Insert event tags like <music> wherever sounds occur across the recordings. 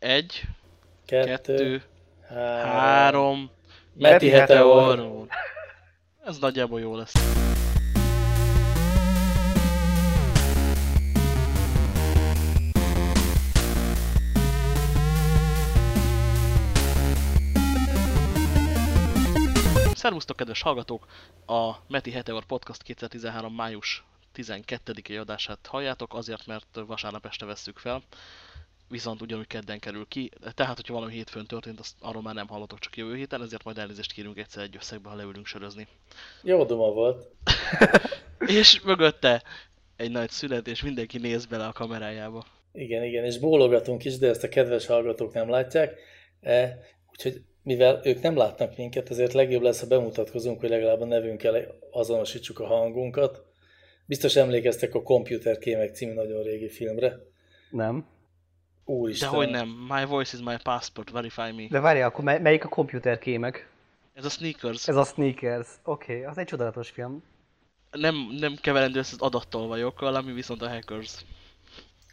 Egy, Kettő, kettő, három. három, Meti. Heteor. Ez nagyjából jó lesz. Szervusztok, kedves hallgatók! A Meti Heteor Podcast 2013. május 12-i adását halljátok, azért, mert vasárnap este vesszük fel, viszont ugyanúgy kedden kerül ki. Tehát, hogyha valami hétfőn történt, azt arról már nem hallotok csak jövő héten, ezért majd elnézést kérünk egyszer egy összegbe, ha leülünk sörözni. Jó duma volt. <laughs> És mögötte egy nagy szünet, és mindenki néz bele a kamerájába. Igen, igen, és bólogatunk is, de ezt a kedves hallgatók nem látják. E, úgyhogy mivel ők nem látnak minket, ezért legjobb lesz, ha bemutatkozunk, hogy legalább a nevünkkel azonosítsuk a hangunkat. Biztos emlékeztek a Computer Kémek című nagyon régi filmre. Nem. Úristen. Dehogy nem, my voice is my passport, verify me. De várjál, akkor mely- melyik a komputerkémek? Ez a Sneakers. Ez a Sneakers. Oké, okay, az egy csodálatos film. Nem, nem keverendő ezt az adattolvajokkal, ami viszont a Hackers.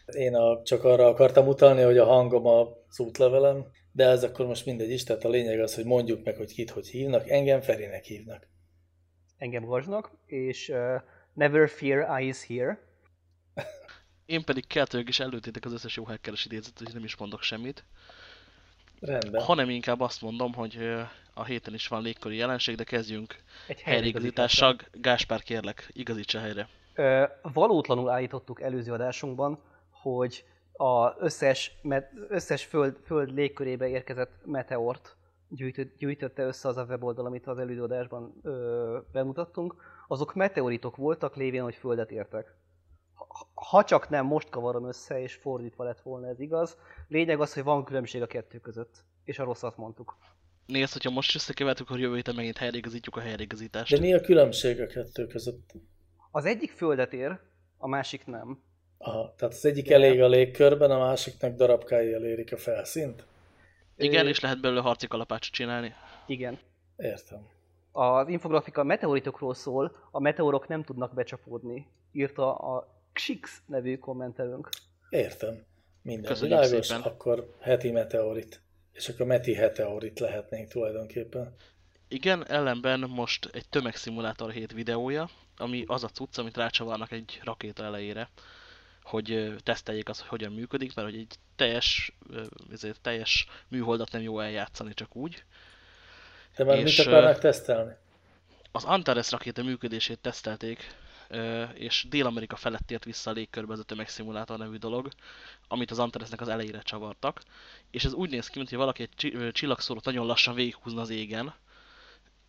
Én a, csak arra akartam utalni, hogy a hangom az útlevelem, de ez akkor most mindegy is, tehát a lényeg az, hogy mondjuk meg, hogy kit hogy hívnak. Engem Ferinek hívnak. Engem Gazsnak, és uh, Never Fear I is Here. Én pedig keltők is előttétek az összes jó hackeres idézetet, hogy nem is mondok semmit. Rendben. Hanem inkább azt mondom, hogy a héten is van légköri jelenség, de kezdjünk Egy helyreigazítással. Gáspár kérlek, igazítsa helyre. Ö, valótlanul állítottuk előző adásunkban, hogy az összes, összes föld, föld légkörébe érkezett meteort gyűjtött, gyűjtötte össze az a weboldal, amit az előző adásban ö, bemutattunk. Azok meteoritok voltak, lévén, hogy földet értek. Ha- csak nem most kavarom össze, és fordítva lett volna ez igaz. Lényeg az, hogy van különbség a kettő között. És a rosszat mondtuk. Nézd, hogyha most összekevertük, akkor jövő héten megint helyreigazítjuk a helyreigazítást. De mi a különbség a kettő között? Az egyik földet ér, a másik nem. Aha, tehát az egyik elég a légkörben, a másiknak darabkái elérik a felszínt? Igen, Ö, és lehet belőle harci kalapácsot csinálni. Igen. Értem. Az infografika meteoritokról szól, a meteorok nem tudnak becsapódni, írta a Xix nevű kommentelőnk. Értem. Minden Köszönjük világos, szépen. akkor heti meteorit. És akkor meti heteorit lehetnénk tulajdonképpen. Igen, ellenben most egy tömegszimulátor 7 videója, ami az a cucc, amit rácsavarnak egy rakéta elejére, hogy teszteljék azt, hogy hogyan működik, mert hogy egy teljes, ezért teljes műholdat nem jó eljátszani csak úgy. De már És, mit akarnak tesztelni? Az Antares rakéta működését tesztelték, és Dél-Amerika felett ért vissza a légkörbe ez a tömegszimulátor nevű dolog, amit az Antaresnek az elejére csavartak, és ez úgy néz ki, mintha valaki egy csillagszórót nagyon lassan végighúzna az égen,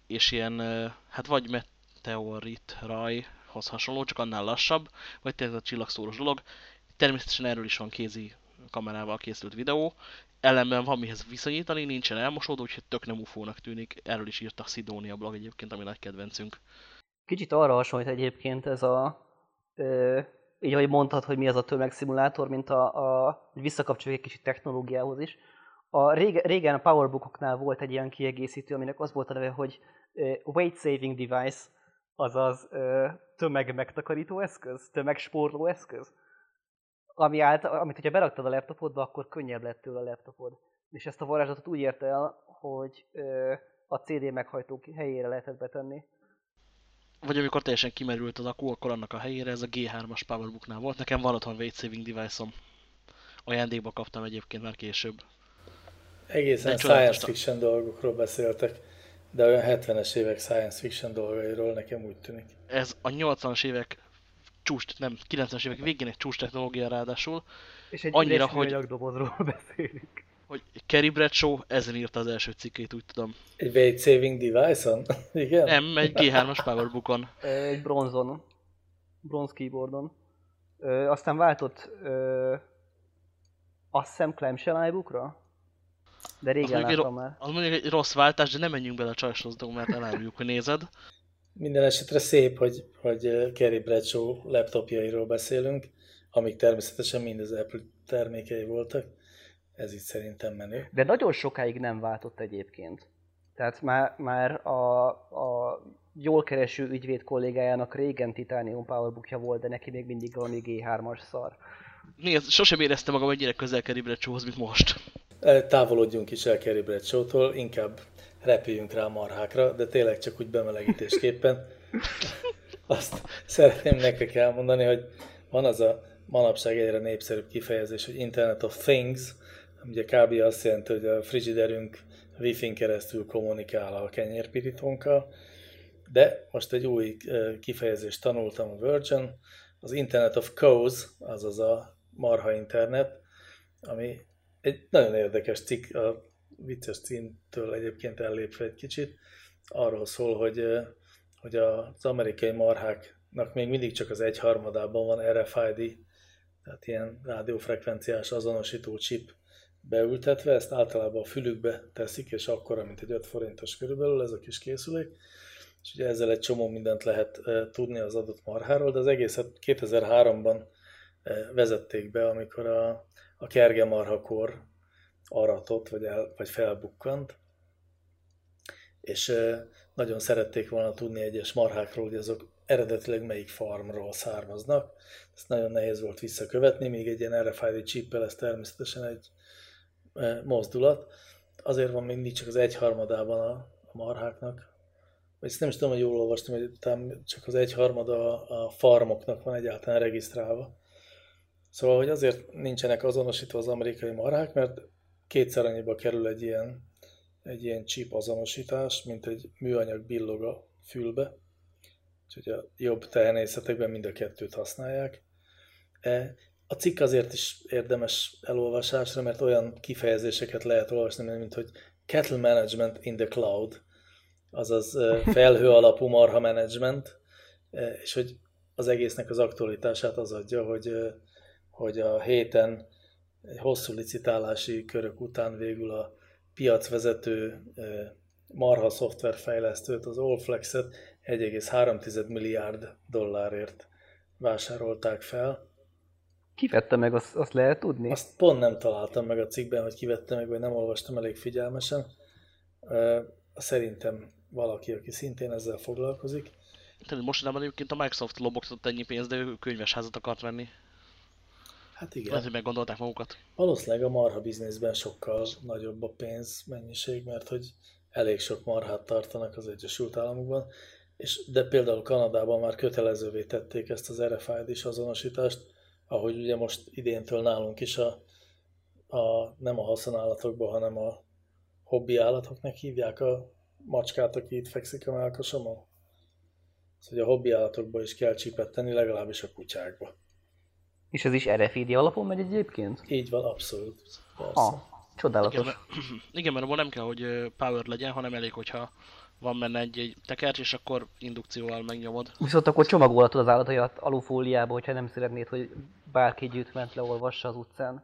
és ilyen, hát vagy meteorit rajhoz hasonló, csak annál lassabb, vagy tényleg a csillagszórós dolog. Természetesen erről is van kézi kamerával készült videó, ellenben van mihez viszonyítani, nincsen elmosódó, úgyhogy tök nem ufónak tűnik. Erről is írt a Sidonia blog egyébként, ami nagy kedvencünk. Kicsit arra hasonlít egyébként ez a, ö, így ahogy mondtad, hogy mi az a tömegszimulátor, mint a, a visszakapcsoljuk egy kicsit technológiához is. A régen, régen a Powerbookoknál volt egy ilyen kiegészítő, aminek az volt a neve, hogy ö, weight saving device, azaz ö, tömeg megtakarító eszköz, tömegspórló eszköz. Ami állt, amit hogyha beraktad a laptopodba, akkor könnyebb lett tőle a laptopod. És ezt a varázslatot úgy érte el, hogy ö, a CD meghajtók helyére lehetett betenni. Vagy amikor teljesen kimerült az akku, akkor annak a helyére ez a G3-as Powerbooknál volt. Nekem van otthon weight saving device-om. Ajándékba kaptam egyébként már később. Egészen egy csodálatos science fiction dolgokról beszéltek, de olyan 70-es évek science fiction dolgairól nekem úgy tűnik. Ez a 80-as évek csúcs, nem, 90-es évek végének csúcs technológia ráadásul, És egy Annyira, hogy- dobozról <laughs> beszélünk. Hogy Kerry Bradshaw ezen írta az első cikkét, úgy tudom. Egy weight saving device-on? <laughs> Igen? Nem, egy G3-as Powerbookon. Egy bronzon. Bronz keyboardon. Ö, aztán váltott ö, azt hiszem clamshell iBookra? De Az régen egy, láttam már. az mondjuk egy rossz váltás, de nem menjünk bele a csajshoz dolgok, mert eláruljuk, hogy nézed. Minden esetre szép, hogy, hogy Kerry Bradshaw laptopjairól beszélünk, amik természetesen mind az Apple termékei voltak. Ez itt szerintem menő. De nagyon sokáig nem váltott egyébként. Tehát már, már a, a jól kereső ügyvéd kollégájának régen Titanium Powerbookja volt, de neki még mindig valami G3-as szar. Nézd, sosem éreztem magam ennyire közel Kerry Bradshawhoz, mint most. távolodjunk is el Kerry Bradshaw-tól, inkább repüljünk rá a marhákra, de tényleg csak úgy bemelegítésképpen. <laughs> Azt szeretném nektek elmondani, hogy van az a manapság egyre népszerűbb kifejezés, hogy Internet of Things, ugye kb. azt jelenti, hogy a frigiderünk Wi-Fi-n keresztül kommunikál a kenyérpirítónkkal, de most egy új kifejezést tanultam a Virgin, az Internet of Cows, azaz a marha internet, ami egy nagyon érdekes cikk, a vicces címtől egyébként ellépve egy kicsit, arról szól, hogy, hogy az amerikai marháknak még mindig csak az egyharmadában van RFID, tehát ilyen rádiófrekvenciás azonosító chip beültetve, ezt általában a fülükbe teszik, és akkora, mint egy 5 forintos körülbelül ez a kis készülék, és ugye ezzel egy csomó mindent lehet tudni az adott marháról, de az egészet 2003-ban vezették be, amikor a, a kerge marhakor aratott, vagy, el, vagy felbukkant, és nagyon szerették volna tudni egyes marhákról, hogy azok eredetileg melyik farmról származnak. Ezt nagyon nehéz volt visszakövetni, még egy ilyen RFID chippel ez természetesen egy mozdulat. Azért van mindig csak az egyharmadában a, a marháknak, vagy ezt nem is tudom, hogy jól olvastam, hogy csak az egyharmada a farmoknak van egyáltalán regisztrálva. Szóval, hogy azért nincsenek azonosítva az amerikai marhák, mert kétszer annyiba kerül egy ilyen, egy ilyen chip azonosítás, mint egy műanyag billog a fülbe. Úgyhogy a jobb tehenészetekben mind a kettőt használják. A cikk azért is érdemes elolvasásra, mert olyan kifejezéseket lehet olvasni, mint hogy cattle management in the cloud, azaz <laughs> felhő alapú marha management, és hogy az egésznek az aktualitását az adja, hogy, hogy a héten egy hosszú licitálási körök után végül a piacvezető marha szoftverfejlesztőt, az Allflex-et 1,3 milliárd dollárért vásárolták fel. Ki vette meg, azt, azt lehet tudni? Azt pont nem találtam meg a cikkben, hogy ki vette meg, vagy nem olvastam elég figyelmesen. Szerintem valaki, aki szintén ezzel foglalkozik. Tehát mostanában egyébként a Microsoft lobogtatott ennyi pénzt, de ő könyvesházat akart venni. Hát igen. Lehet, hogy meggondolták magukat. Valószínűleg a marha bizniszben sokkal nagyobb a pénz mennyiség, mert hogy elég sok marhát tartanak az Egyesült Államokban, és de például Kanadában már kötelezővé tették ezt az RFID-s azonosítást, ahogy ugye most idéntől nálunk is a, a nem a haszonállatokban, hanem a hobbi állatoknak hívják a macskát, aki itt fekszik a melkasomon. Szóval a hobbi állatokba is kell tenni, legalábbis a kutyákba. És ez is RFID alapon megy egyébként? Így van, abszolút. Persze. Ha, csodálatos. Igen, mert, <clears throat> igen, mert abban nem kell, hogy power legyen, hanem elég, hogyha van benne egy, egy tekercs, és akkor indukcióval megnyomod. Viszont akkor csomagolhatod az állatajat alufóliába, hogyha nem szeretnéd, hogy bárki gyűjtment leolvassa az utcán.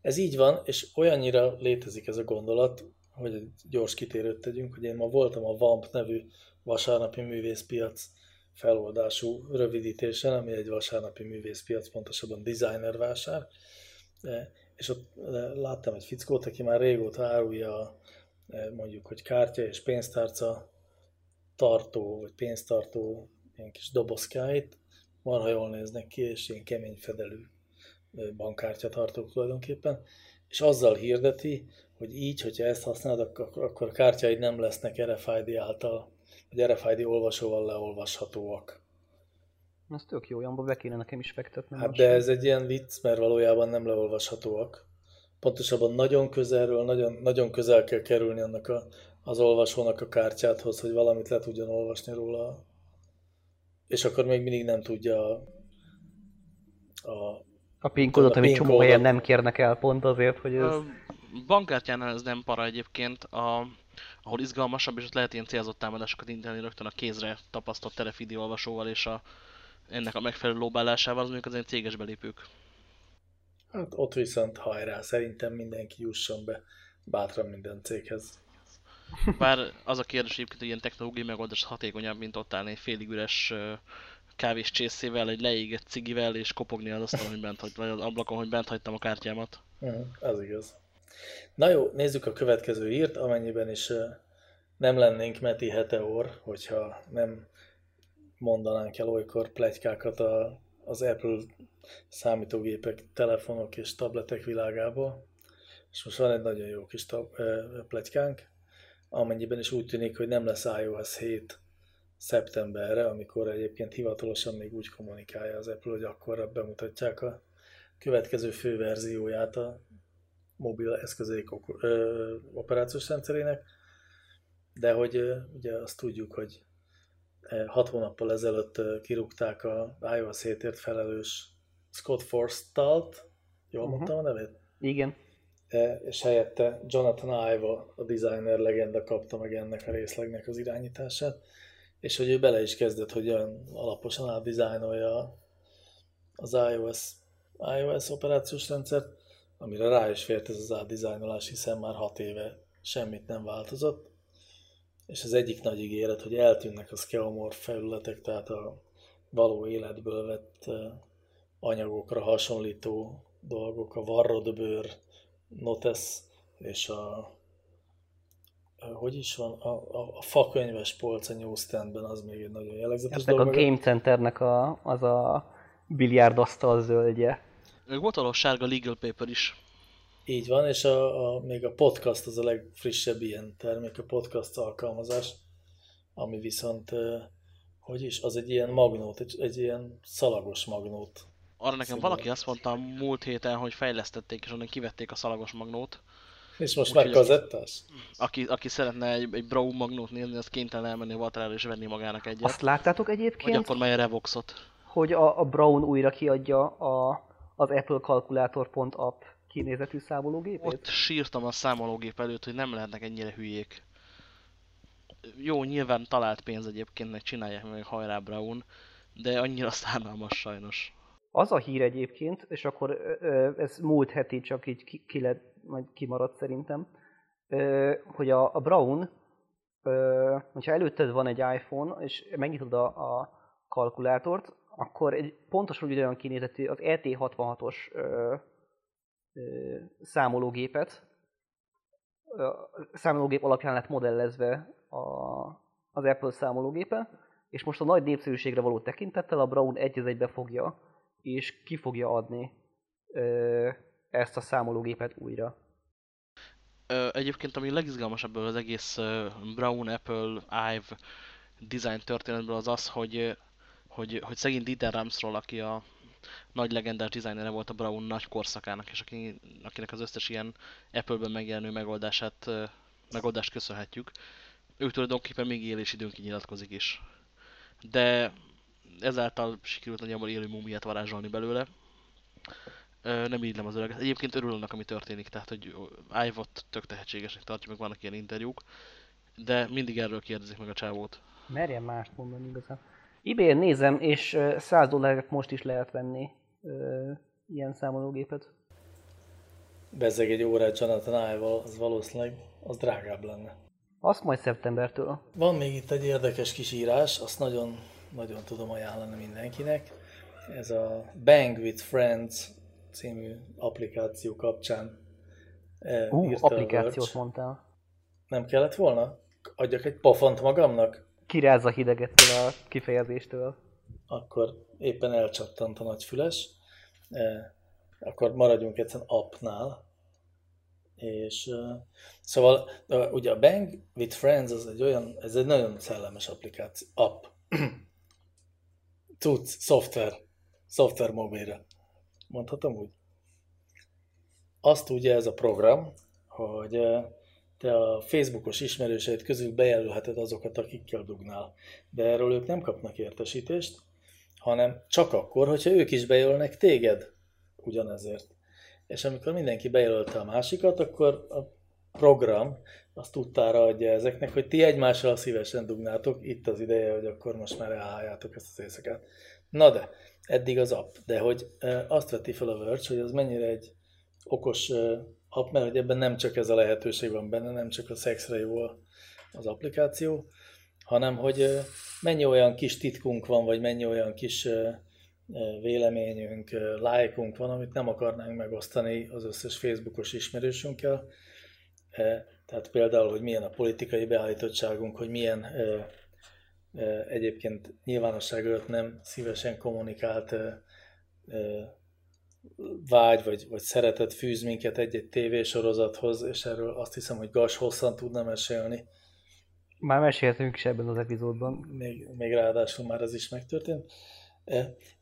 Ez így van, és olyannyira létezik ez a gondolat, hogy egy gyors kitérőt tegyünk, hogy én ma voltam a VAMP nevű vasárnapi művészpiac feloldású rövidítésen, ami egy vasárnapi művészpiac, pontosabban designer vásár, e, és ott e, láttam egy fickót, aki már régóta árulja e, mondjuk, hogy kártya és pénztárca tartó, vagy pénztartó ilyen kis dobozkáit, marha jól néznek ki, és ilyen kemény fedelű bankkártya tartók tulajdonképpen, és azzal hirdeti, hogy így, hogyha ezt használod, akkor, akkor a kártyáid nem lesznek RFID által, vagy RFID olvasóval leolvashatóak. Ez tök jó, olyanba be kéne nekem is fektetni. Hát de ez egy ilyen vicc, mert valójában nem leolvashatóak. Pontosabban nagyon közelről, nagyon, nagyon közel kell kerülni annak a, az olvasónak a kártyáthoz, hogy valamit le tudjon olvasni róla. És akkor még mindig nem tudja a, a a PIN kódot, amit csomó helyen nem kérnek el pont azért, hogy ez... A bankkártyánál ez nem para egyébként, a, ahol izgalmasabb, és ott lehet ilyen célzott támadásokat indítani rögtön a kézre tapasztott telefidi olvasóval és a, ennek a megfelelő lóbálásával, az mondjuk az ilyen céges belépők. Hát ott viszont hajrá, szerintem mindenki jusson be bátran minden céghez. Bár az a kérdés egyébként, hogy ilyen technológiai megoldás hatékonyabb, mint ott állni egy félig üres kávés csészével, egy leégett cigivel, és kopogni az asztalon, hogy bent hagy, vagy az ablakon, hogy bent hagytam a kártyámat. Uh, az igaz. Na jó, nézzük a következő írt, amennyiben is nem lennénk Meti Heteor, hogyha nem mondanánk el olykor plegykákat a, az Apple számítógépek, telefonok és tabletek világából. És most van egy nagyon jó kis plegykánk, amennyiben is úgy tűnik, hogy nem lesz iOS 7 szeptemberre, amikor egyébként hivatalosan még úgy kommunikálja az Apple, hogy akkor bemutatják a következő fő verzióját a mobil eszközék operációs rendszerének, de hogy ugye azt tudjuk, hogy hat hónappal ezelőtt kirúgták a iOS 7-ért felelős Scott Forstall-t, jól uh-huh. mondtam a nevét? Igen. És helyette Jonathan Ive, a designer legenda kapta meg ennek a részlegnek az irányítását, és hogy ő bele is kezdett, hogy olyan alaposan átdizájnolja az iOS, iOS operációs rendszert, amire rá is fért ez az átdizájnolás, hiszen már hat éve semmit nem változott. És az egyik nagy ígéret, hogy eltűnnek a skeomorf felületek, tehát a való életből vett anyagokra hasonlító dolgok, a varrodbőr, notes és a hogy is van, a, a, a fakönyves polc a newsstandben az még egy nagyon jellegzetes dolog. a Game Centernek a, az a biliárdasztal zöldje. Még volt valahol sárga legal paper is. Így van, és a, a, még a podcast az a legfrissebb ilyen termék, a podcast alkalmazás, ami viszont, hogy is, az egy ilyen magnót, egy, egy ilyen szalagos magnót. Arra nekem valaki azt mondta múlt héten, hogy fejlesztették, és onnan kivették a szalagos magnót. És most már kazettás? Aki, aki szeretne egy, egy Brown magnót nézni, az kénytelen elmenni a Valtrára és venni magának egyet. Azt láttátok egyébként? Vagy akkor már Revoxot. Hogy a, a Brown újra kiadja a, az Apple Calculator.app kinézetű számológépét? Ott sírtam a számológép előtt, hogy nem lehetnek ennyire hülyék. Jó, nyilván talált pénz egyébként, meg csinálják meg hajrá Brown, de annyira <laughs> szánalmas sajnos. Az a hír egyébként, és akkor ez múlt heti csak így ki, ki lett, vagy kimaradt szerintem, hogy a, a Brown, hogyha előtted van egy iPhone, és megnyitod a, a kalkulátort, akkor egy pontosan ugyanolyan kinézetű az ET66-os számológépet, számológép alapján lett modellezve a, az Apple számológépe, és most a nagy népszerűségre való tekintettel a Brown egy egybe fogja, és ki fogja adni ö, ezt a számológépet újra. Egyébként ami legizgalmasabb az egész Brown, Apple, Ive design történetből az az, hogy, hogy, hogy szegény Dieter Ramsról, aki a nagy legendás designere volt a Brown nagy korszakának, és aki, akinek az összes ilyen Apple-ben megjelenő megoldását, megoldást köszönhetjük. Ő tulajdonképpen még élés időn kinyilatkozik is. De ezáltal sikerült nagyjából élő mumiát varázsolni belőle. Nem írlem az öreget. Egyébként örül annak, ami történik, tehát hogy Ivot tök tehetségesnek tartja, meg vannak ilyen interjúk, de mindig erről kérdezik meg a csávót. Merjen mást mondani igazán ebay nézem, és 100 dollárért most is lehet venni ö, ilyen számológépet. Bezzeg egy órát Jonathan ive az valószínűleg az drágább lenne. Azt majd szeptembertől. Van még itt egy érdekes kis írás, azt nagyon, nagyon tudom ajánlani mindenkinek. Ez a Bang with Friends című applikáció kapcsán uh, applikációt mondtál. Nem kellett volna? Adjak egy pofont magamnak? kiráz a hidegettől a kifejezéstől. Akkor éppen elcsattant a nagyfüles. E, akkor maradjunk egyszerűen appnál. És uh, szóval uh, ugye a Bang with Friends az egy olyan, ez egy nagyon szellemes applikáció, app. Tudsz, szoftver, szoftver mobilra. Mondhatom úgy? Azt ugye ez a program, hogy uh, te a Facebookos ismerőseid közül bejelölheted azokat, akikkel dugnál. De erről ők nem kapnak értesítést, hanem csak akkor, hogyha ők is bejelölnek téged ugyanezért. És amikor mindenki bejelölte a másikat, akkor a program azt tudtára adja ezeknek, hogy ti egymással szívesen dugnátok, itt az ideje, hogy akkor most már elháljátok ezt az éjszakát. Na de, eddig az app. De hogy azt veti fel a Verge, hogy az mennyire egy okos app, mert hogy ebben nem csak ez a lehetőség van benne, nem csak a szexre jó az applikáció, hanem hogy mennyi olyan kis titkunk van, vagy mennyi olyan kis véleményünk, lájkunk van, amit nem akarnánk megosztani az összes Facebookos ismerősünkkel. Tehát például, hogy milyen a politikai beállítottságunk, hogy milyen egyébként nyilvánosság előtt nem szívesen kommunikált vágy vagy, vagy szeretet fűz minket egy-egy tévésorozathoz, és erről azt hiszem, hogy Gas hosszan tudna mesélni. Már meséltünk is ebben az epizódban. Még, még ráadásul már ez is megtörtént.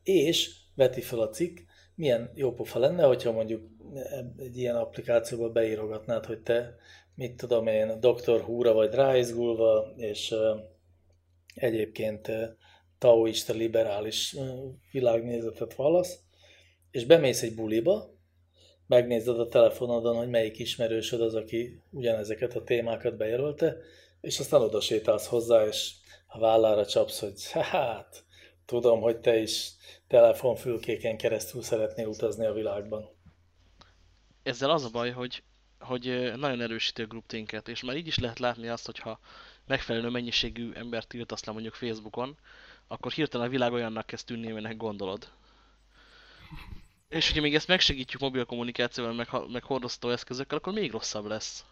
És veti fel a cikk, milyen jó pofa lenne, hogyha mondjuk egy ilyen applikációba beírogatnád, hogy te, mit tudom én, Dr. Húra vagy ráizgulva, és egyébként taoista liberális világnézetet vallasz, és bemész egy buliba, megnézed a telefonodon, hogy melyik ismerősöd az, aki ugyanezeket a témákat bejelölte, és aztán oda sétálsz hozzá, és a vállára csapsz, hogy hát, tudom, hogy te is telefonfülkéken keresztül szeretnél utazni a világban. Ezzel az a baj, hogy, hogy nagyon erősíti a grouptinket, és már így is lehet látni azt, hogyha megfelelő mennyiségű embert tiltasz le mondjuk Facebookon, akkor hirtelen a világ olyannak kezd tűnni, aminek gondolod. És hogyha még ezt megsegítjük mobil kommunikációval, meg, meg hordozható eszközökkel, akkor még rosszabb lesz.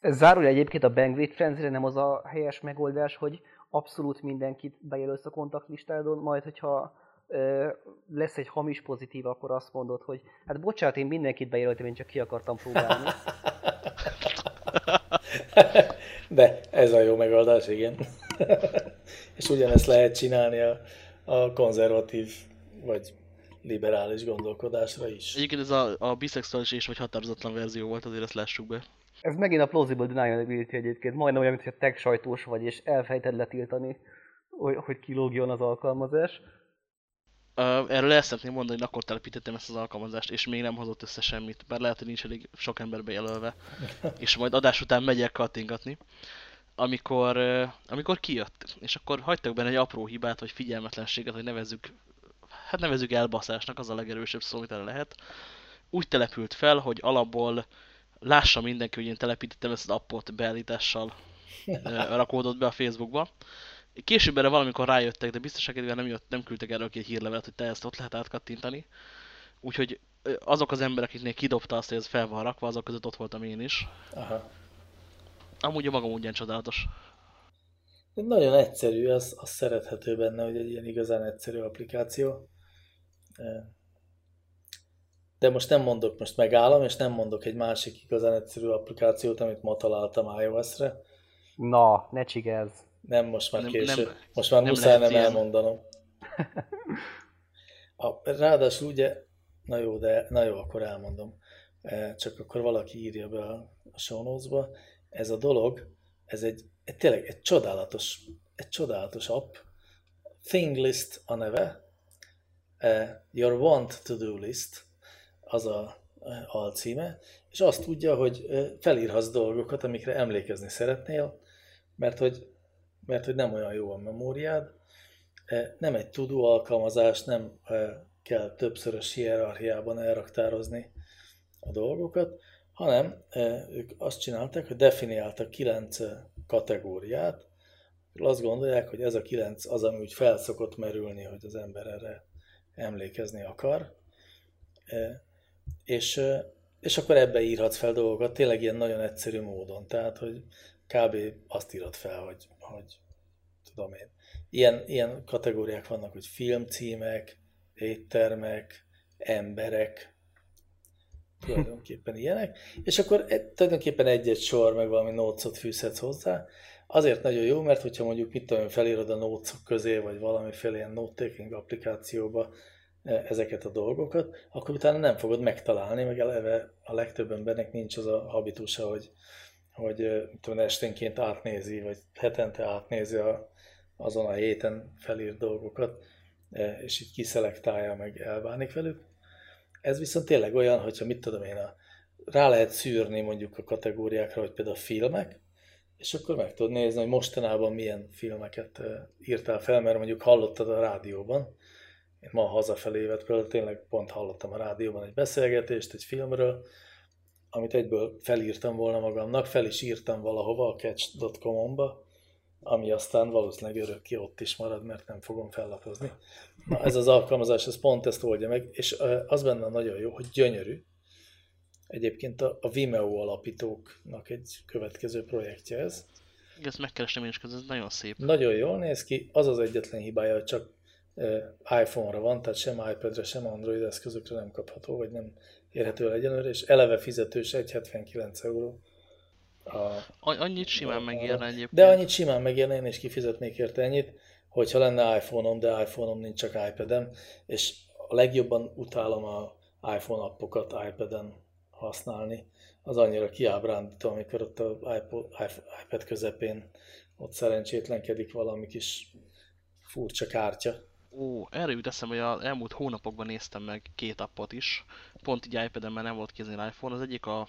Ez zárul egyébként a Bandwidth Frenzy-re nem az a helyes megoldás, hogy abszolút mindenkit bejelölsz a kontaktistádon, majd hogyha ö, lesz egy hamis pozitív, akkor azt mondod, hogy hát bocsánat, én mindenkit bejelöltem, én csak ki akartam próbálni. <laughs> De ez a jó megoldás, igen. <laughs> És ugyanezt lehet csinálni a, a konzervatív vagy liberális gondolkodásra is. Egyébként ez a, a biszexuális és vagy határozatlan verzió volt, azért ezt lássuk be. Ez megint a plausible deniability egyébként, majdnem olyan, mintha tech sajtós vagy, és elfejted letiltani, hogy kilógjon az alkalmazás. Uh, erről el szeretném mondani, hogy akkor telepítettem ezt az alkalmazást, és még nem hozott össze semmit, bár lehet, hogy nincs elég sok ember bejelölve, <laughs> és majd adás után megyek kattingatni. Amikor, uh, amikor kijött, és akkor hagytak benne egy apró hibát, vagy figyelmetlenséget, hogy nevezzük, hát nevezzük elbaszásnak, az a legerősebb szó, amit el lehet. Úgy települt fel, hogy alapból lássa mindenki, hogy én telepítettem ezt az appot beállítással <laughs> rakódott be a Facebookba. Később erre valamikor rájöttek, de biztonságedvével nem, jött, nem küldtek erről egy hírlevelet, hogy te ezt ott lehet átkattintani. Úgyhogy azok az emberek, akiknél kidobta azt, hogy ez fel van rakva, azok között ott voltam én is. Aha. Amúgy a magam ugyan csodálatos. Nagyon egyszerű, az, az szerethető benne, hogy egy ilyen igazán egyszerű applikáció. De most nem mondok, most megállom, és nem mondok egy másik igazán egyszerű applikációt, amit ma találtam iOS-re. Na, ne csigázz. Nem, most már késő. Nem, most már nem muszáj nem ilyen. elmondanom. <laughs> A, ráadásul ugye, na jó, de na jó, akkor elmondom. E, csak akkor valaki írja be a, show. Ez a dolog, ez egy, egy tényleg egy csodálatos, egy csodálatos app. Thinglist a neve. E, your want to do list az a alcíme, és azt tudja, hogy felírhatsz dolgokat, amikre emlékezni szeretnél, mert hogy, mert hogy nem olyan jó a memóriád, nem egy tudó alkalmazás, nem kell többszörös hierarchiában elraktározni a dolgokat, hanem ők azt csinálták, hogy definiáltak kilenc kategóriát, azt gondolják, hogy ez a kilenc az, ami úgy felszokott merülni, hogy az ember erre emlékezni akar, és, és akkor ebbe írhatsz fel dolgokat, tényleg ilyen nagyon egyszerű módon. Tehát, hogy kb. azt írod fel, hogy, hogy tudom én. Ilyen, ilyen kategóriák vannak, hogy filmcímek, éttermek, emberek, tulajdonképpen ilyenek, és akkor tulajdonképpen egy-egy sor, meg valami nócot fűzhetsz hozzá. Azért nagyon jó, mert hogyha mondjuk mit tudom, felírod a nócok közé, vagy valamiféle ilyen note-taking applikációba, E, ezeket a dolgokat, akkor utána nem fogod megtalálni, meg eleve a legtöbb embernek nincs az a habitusa, hogy, hogy e, tudom, esténként átnézi, vagy hetente átnézi a, azon a héten felírt dolgokat, e, és így kiszelektálja, meg elbánik velük. Ez viszont tényleg olyan, hogyha mit tudom én, a, rá lehet szűrni mondjuk a kategóriákra, hogy például a filmek, és akkor meg tudod nézni, hogy mostanában milyen filmeket írtál fel, mert mondjuk hallottad a rádióban, én ma hazafelé például tényleg pont hallottam a rádióban egy beszélgetést egy filmről, amit egyből felírtam volna magamnak, fel is írtam valahova a catch.com-ba, ami aztán valószínűleg örökké ott is marad, mert nem fogom fellapozni. Na, ez az alkalmazás, ez pont ezt oldja meg, és az benne nagyon jó, hogy gyönyörű. Egyébként a, a Vimeo alapítóknak egy következő projektje ez. Ezt megkerestem én is, ez nagyon szép. Nagyon jól néz ki, az az egyetlen hibája, hogy csak iPhone-ra van, tehát sem iPad-re, sem Android eszközökre nem kapható, vagy nem érhető el egyenlőre, és eleve fizetős 1,79 euró. A, Annyit simán megérne egyébként. De annyit simán megérne, én is kifizetnék érte ennyit, hogyha lenne iPhone-om, de iPhone-om nincs csak iPad-em, és a legjobban utálom a iPhone appokat iPad-en használni. Az annyira kiábrándító, amikor ott a iPad közepén ott szerencsétlenkedik valami kis furcsa kártya. Ó, erre jut eszem, hogy az elmúlt hónapokban néztem meg két appot is. Pont így iPad-en már nem volt kézni iPhone. Az egyik a,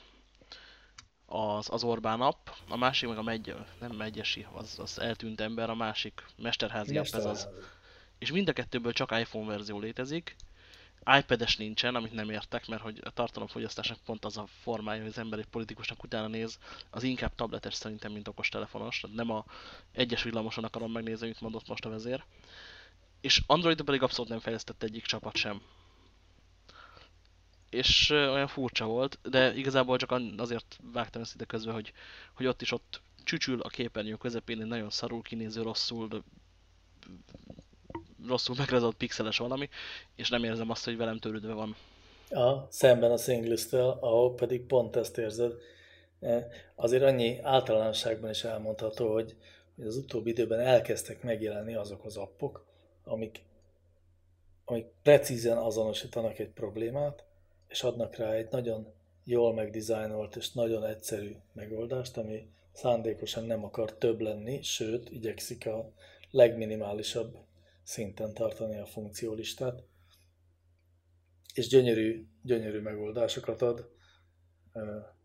az, az Orbán app, a másik meg a megy, nem megyesi, az, az eltűnt ember, a másik mesterházi app ez az. És mind a kettőből csak iPhone verzió létezik. iPad-es nincsen, amit nem értek, mert hogy a tartalomfogyasztásnak pont az a formája, hogy az ember egy politikusnak utána néz, az inkább tabletes szerintem, mint okostelefonos. Nem a egyes villamoson akarom megnézni, amit mondott most a vezér és Android pedig abszolút nem fejlesztett egyik csapat sem. És olyan furcsa volt, de igazából csak azért vágtam ezt ide közben, hogy, hogy ott is ott csücsül a képernyő közepén egy nagyon szarul kinéző, rosszul, rosszul megrezolt pixeles valami, és nem érzem azt, hogy velem törődve van. A, szemben a singles ahol pedig pont ezt érzed. E, azért annyi általánosságban is elmondható, hogy az utóbbi időben elkezdtek megjelenni azok az appok, amik, amik precízen azonosítanak egy problémát, és adnak rá egy nagyon jól megdizájnolt és nagyon egyszerű megoldást, ami szándékosan nem akar több lenni, sőt, igyekszik a legminimálisabb szinten tartani a funkciólistát, és gyönyörű, gyönyörű megoldásokat ad,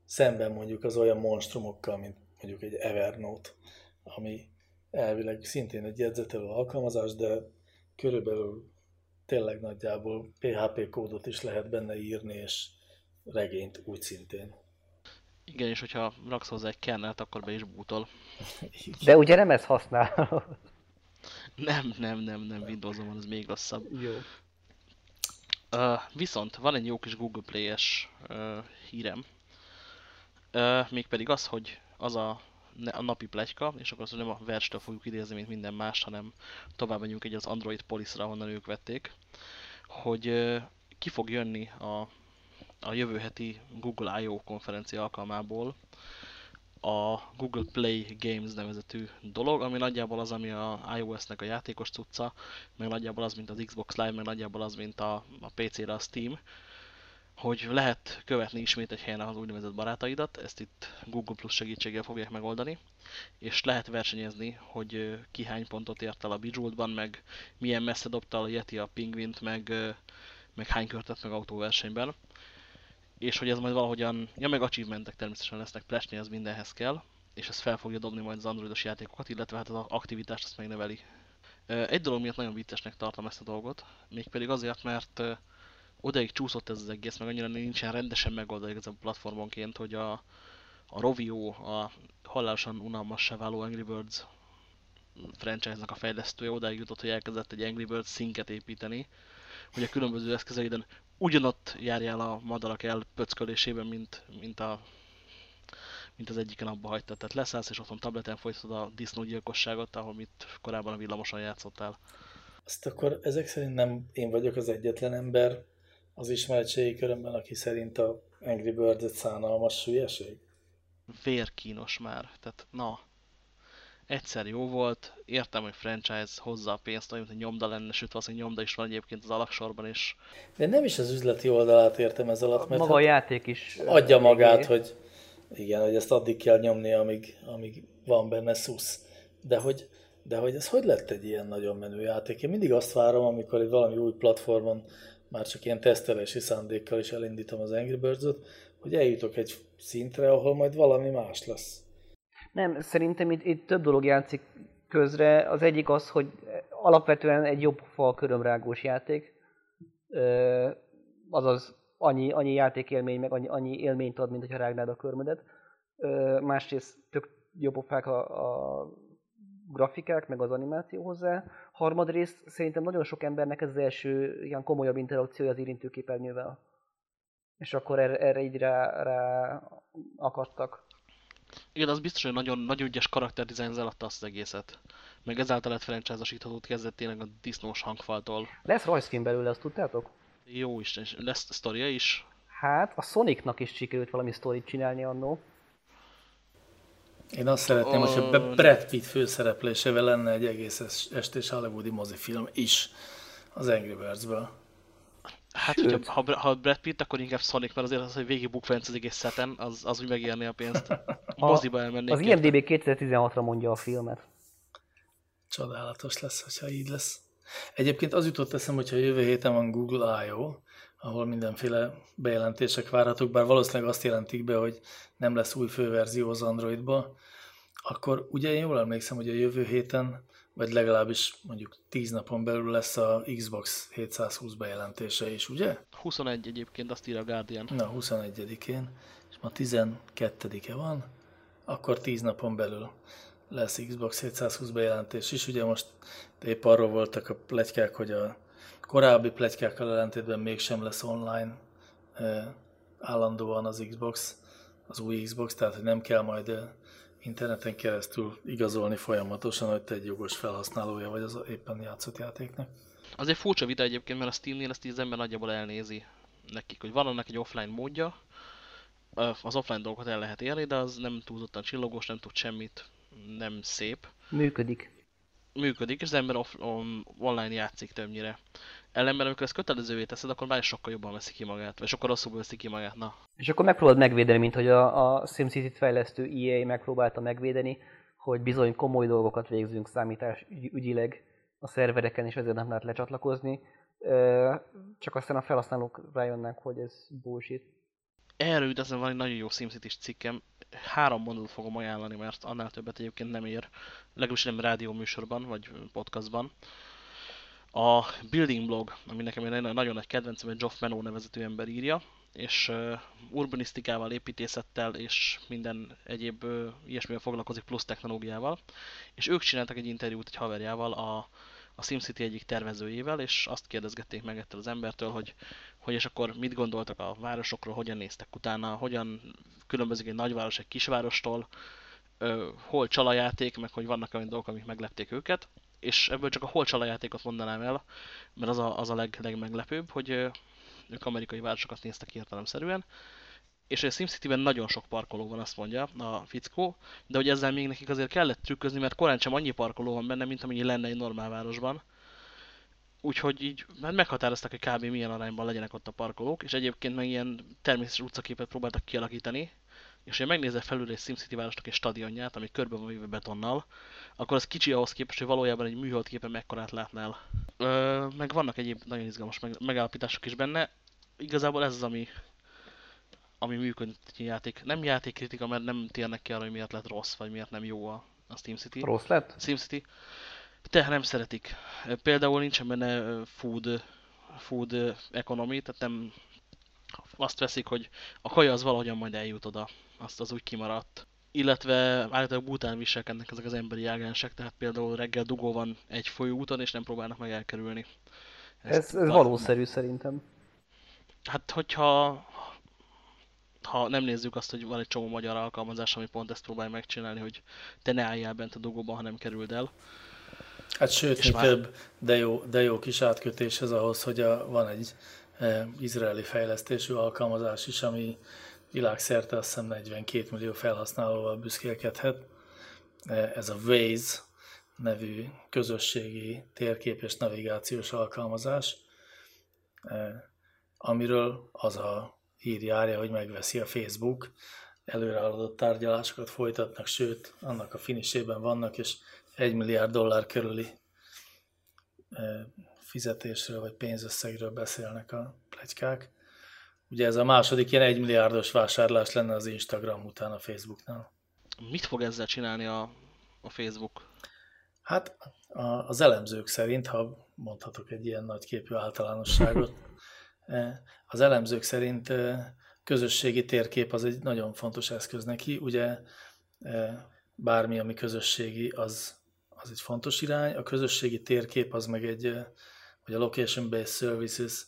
szemben mondjuk az olyan monstrumokkal, mint mondjuk egy Evernote, ami elvileg szintén egy jegyzetelő alkalmazás, de körülbelül tényleg nagyjából PHP kódot is lehet benne írni, és regényt úgy szintén. Igen, és hogyha raksz hozzá egy kernelt, akkor be is bútol. De ugye nem ez használ. nem, nem, nem, nem, Windows-on van, ez még rosszabb. Jó. Uh, viszont van egy jó kis Google Play-es uh, hírem. Uh, mégpedig az, hogy az a a napi plegyka, és akkor azt nem a verstől fogjuk idézni, mint minden más, hanem tovább megyünk egy az Android Police-ra, honnan ők vették, hogy ki fog jönni a, a jövő heti Google I.O. konferencia alkalmából a Google Play Games nevezetű dolog, ami nagyjából az, ami a iOS-nek a játékos cucca, meg nagyjából az, mint az Xbox Live, meg nagyjából az, mint a, a PC-re a Steam, hogy lehet követni ismét egy helyen az úgynevezett barátaidat, ezt itt Google Plus segítséggel fogják megoldani, és lehet versenyezni, hogy ki hány pontot ért el a Bejeweled-ban, meg milyen messze dobta a Yeti a pingvint, meg, meg hány körtet meg autóversenyben. És hogy ez majd valahogyan, ja meg achievementek természetesen lesznek, plesni az mindenhez kell, és ez fel fogja dobni majd az androidos játékokat, illetve hát az aktivitást azt megneveli. Egy dolog miatt nagyon viccesnek tartom ezt a dolgot, mégpedig azért, mert odaig csúszott ez az egész, meg annyira nincsen rendesen megoldva a platformonként, hogy a, a Rovio, a halálosan unalmassá váló Angry Birds franchise-nak a fejlesztője odáig jutott, hogy elkezdett egy Angry Birds szinket építeni, hogy a különböző eszközeiden ugyanott járjál a madarak el pöckölésében, mint, mint, a, mint az egyiken abba hagyta. Tehát leszállsz, és otthon tableten folytatod a disznógyilkosságot, ahol mit korábban a villamoson játszottál. Azt akkor ezek szerint nem én vagyok az egyetlen ember, az ismeretségi körömben, aki szerint a Angry Birds egy szánalmas hülyeség? Vérkínos már. Tehát na, egyszer jó volt, értem, hogy franchise hozza a pénzt, olyan, mint a nyomda lenne, sőt az, hogy nyomda is van egyébként az alaksorban is. De nem is az üzleti oldalát értem ez alatt, mert Maga hát a játék is adja magát, hogy igen, hogy ezt addig kell nyomni, amíg, amíg van benne szusz. De hogy, de hogy ez hogy lett egy ilyen nagyon menő játék? Én mindig azt várom, amikor egy valami új platformon már csak ilyen tesztelési szándékkal is elindítom az Angry birds hogy eljutok egy szintre, ahol majd valami más lesz. Nem, szerintem itt, itt több dolog játszik közre. Az egyik az, hogy alapvetően egy jobb fal körömrágós játék. Ö, azaz annyi, annyi játékélmény, meg annyi, annyi élményt ad, mint hogyha rágnád a körmödet. Ö, másrészt tök jobb a, a grafikák, meg az animáció hozzá. Harmadrészt szerintem nagyon sok embernek ez az első ilyen komolyabb interakciója az érintőképernyővel. És akkor erre, erre így rá, rá akadtak. Igen, az biztos, hogy nagyon, nagyon ügyes karakterdizájn eladta azt az egészet. meg ezáltal lett franchise-osítható kezdett tényleg a disznós hangfaltól. Lesz rajzfilm belőle, azt tudtátok? Jó Isten, lesz sztoria is? Hát, a Sonicnak is sikerült valami sztorit csinálni annó. Én azt szeretném, Ö, hogyha Brad Pitt főszereplésével lenne egy egész es- estés hollywoodi mozifilm is az Angry Birds-ből. Hát, Sőt. hogyha, ha, ha Brad Pitt, akkor inkább Sonic, mert azért az, hogy végig bukfenc az egész szeten, az, az úgy megérni a pénzt. A moziba elmennék. Az. IMDB 2016-ra mondja a filmet. Csodálatos lesz, hogyha így lesz. Egyébként az jutott eszem, hogyha jövő héten van Google I.O., ahol mindenféle bejelentések várhatók, bár valószínűleg azt jelentik be, hogy nem lesz új főverzió az Androidba, akkor ugye én jól emlékszem, hogy a jövő héten, vagy legalábbis mondjuk 10 napon belül lesz a Xbox 720 bejelentése is, ugye? 21 egyébként, azt ír a Guardian. Na, 21-én, és ma 12-e van, akkor 10 napon belül lesz Xbox 720 bejelentés is. Ugye most épp arról voltak a pletykák, hogy a korábbi pletykákkal ellentétben mégsem lesz online állandóan az Xbox, az új Xbox, tehát hogy nem kell majd interneten keresztül igazolni folyamatosan, hogy te egy jogos felhasználója vagy az éppen játszott játéknak. Azért furcsa vita egyébként, mert a Steamnél ezt így az ember nagyjából elnézi nekik, hogy van annak egy offline módja, az offline dolgokat el lehet érni, de az nem túlzottan csillogós, nem tud semmit, nem szép. Működik. Működik, és az ember off, on, online játszik többnyire. Ellenben, amikor ezt kötelezővé teszed, akkor már sokkal jobban veszi ki magát, vagy sokkal rosszabbul veszi ki magát. Na, És akkor megpróbálod megvédeni, mint hogy a, a SimCity-t fejlesztő EA megpróbálta megvédeni, hogy bizony komoly dolgokat végzünk számítás ügy- ügyileg a szervereken, és ezért nem lehet lecsatlakozni. Csak aztán a felhasználók rájönnek, hogy ez bullshit. Erről eszembe van egy nagyon jó SimCity-s cikkem. Három mondatot fogom ajánlani, mert annál többet egyébként nem ér. Legalábbis nem rádió műsorban, vagy podcastban. A Building blog, ami nekem egy nagyon- nagy kedvencem, egy Geoff Menno nevezetű ember írja, és urbanisztikával, építészettel és minden egyéb ilyesmivel foglalkozik, plusz technológiával. És ők csináltak egy interjút egy haverjával, a, a SimCity egyik tervezőjével, és azt kérdezgették meg ettől az embertől, hogy hogy és akkor mit gondoltak a városokról, hogyan néztek utána, hogyan különbözik egy nagyváros egy kisvárostól, hol csalajáték, meg hogy vannak olyan dolgok, amik meglepték őket, és ebből csak a hol csalajátékot mondanám el, mert az a, az a leg, legmeglepőbb, hogy ők amerikai városokat néztek értelemszerűen, és a SimCity-ben nagyon sok parkoló van, azt mondja a fickó, de hogy ezzel még nekik azért kellett trükközni, mert korán sem annyi parkoló van benne, mint amennyi lenne egy normál városban. Úgyhogy így hát meghatároztak, hogy kb. milyen arányban legyenek ott a parkolók, és egyébként meg ilyen természetes utcaképet próbáltak kialakítani, és ha megnézel felül egy SimCity városnak egy stadionját, ami körbe van véve betonnal, akkor az kicsi ahhoz képest, hogy valójában egy műholdképen mekkorát látnál. Ö, meg vannak egyéb nagyon izgalmas meg, megállapítások is benne. Igazából ez az, ami, ami működik játék. Nem játékkritika, mert nem térnek ki arra, hogy miért lett rossz, vagy miért nem jó a, a SteamCity. Rossz lett? SimCity. De nem szeretik. Például nincsen benne food, food economy, tehát nem azt veszik, hogy a kaja az valahogyan majd eljut oda. Azt az úgy kimaradt. Illetve általában bután viselkednek ezek az emberi ágensek, tehát például reggel dugó van egy folyóúton, és nem próbálnak meg elkerülni. Ez, Ezt ez a- valószerű szerintem. Hát, hogyha ha nem nézzük azt, hogy van egy csomó magyar alkalmazás, ami pont ezt próbálja megcsinálni, hogy te ne álljál bent a dugóban, hanem kerüld el. Hát sőt, És még már- több, de jó, de jó kis átkötés ez ahhoz, hogy a, van egy e, izraeli fejlesztésű alkalmazás is, ami világszerte azt hiszem 42 millió felhasználóval büszkélkedhet. E, ez a Waze nevű közösségi térkép és navigációs alkalmazás, e, amiről az a hír járja, hogy megveszi a Facebook, előrehaladott tárgyalásokat folytatnak, sőt, annak a finisében vannak, és egy milliárd dollár körüli eh, fizetésről vagy pénzösszegről beszélnek a plegykák. Ugye ez a második ilyen egymilliárdos vásárlás lenne az Instagram után a Facebooknál. Mit fog ezzel csinálni a, a Facebook? Hát a- az elemzők szerint, ha mondhatok egy ilyen nagyképű általánosságot, <laughs> eh, az elemzők szerint eh, közösségi térkép az egy nagyon fontos eszköz neki. Ugye eh, bármi, ami közösségi, az, az egy fontos irány. A közösségi térkép az meg egy, vagy a location-based services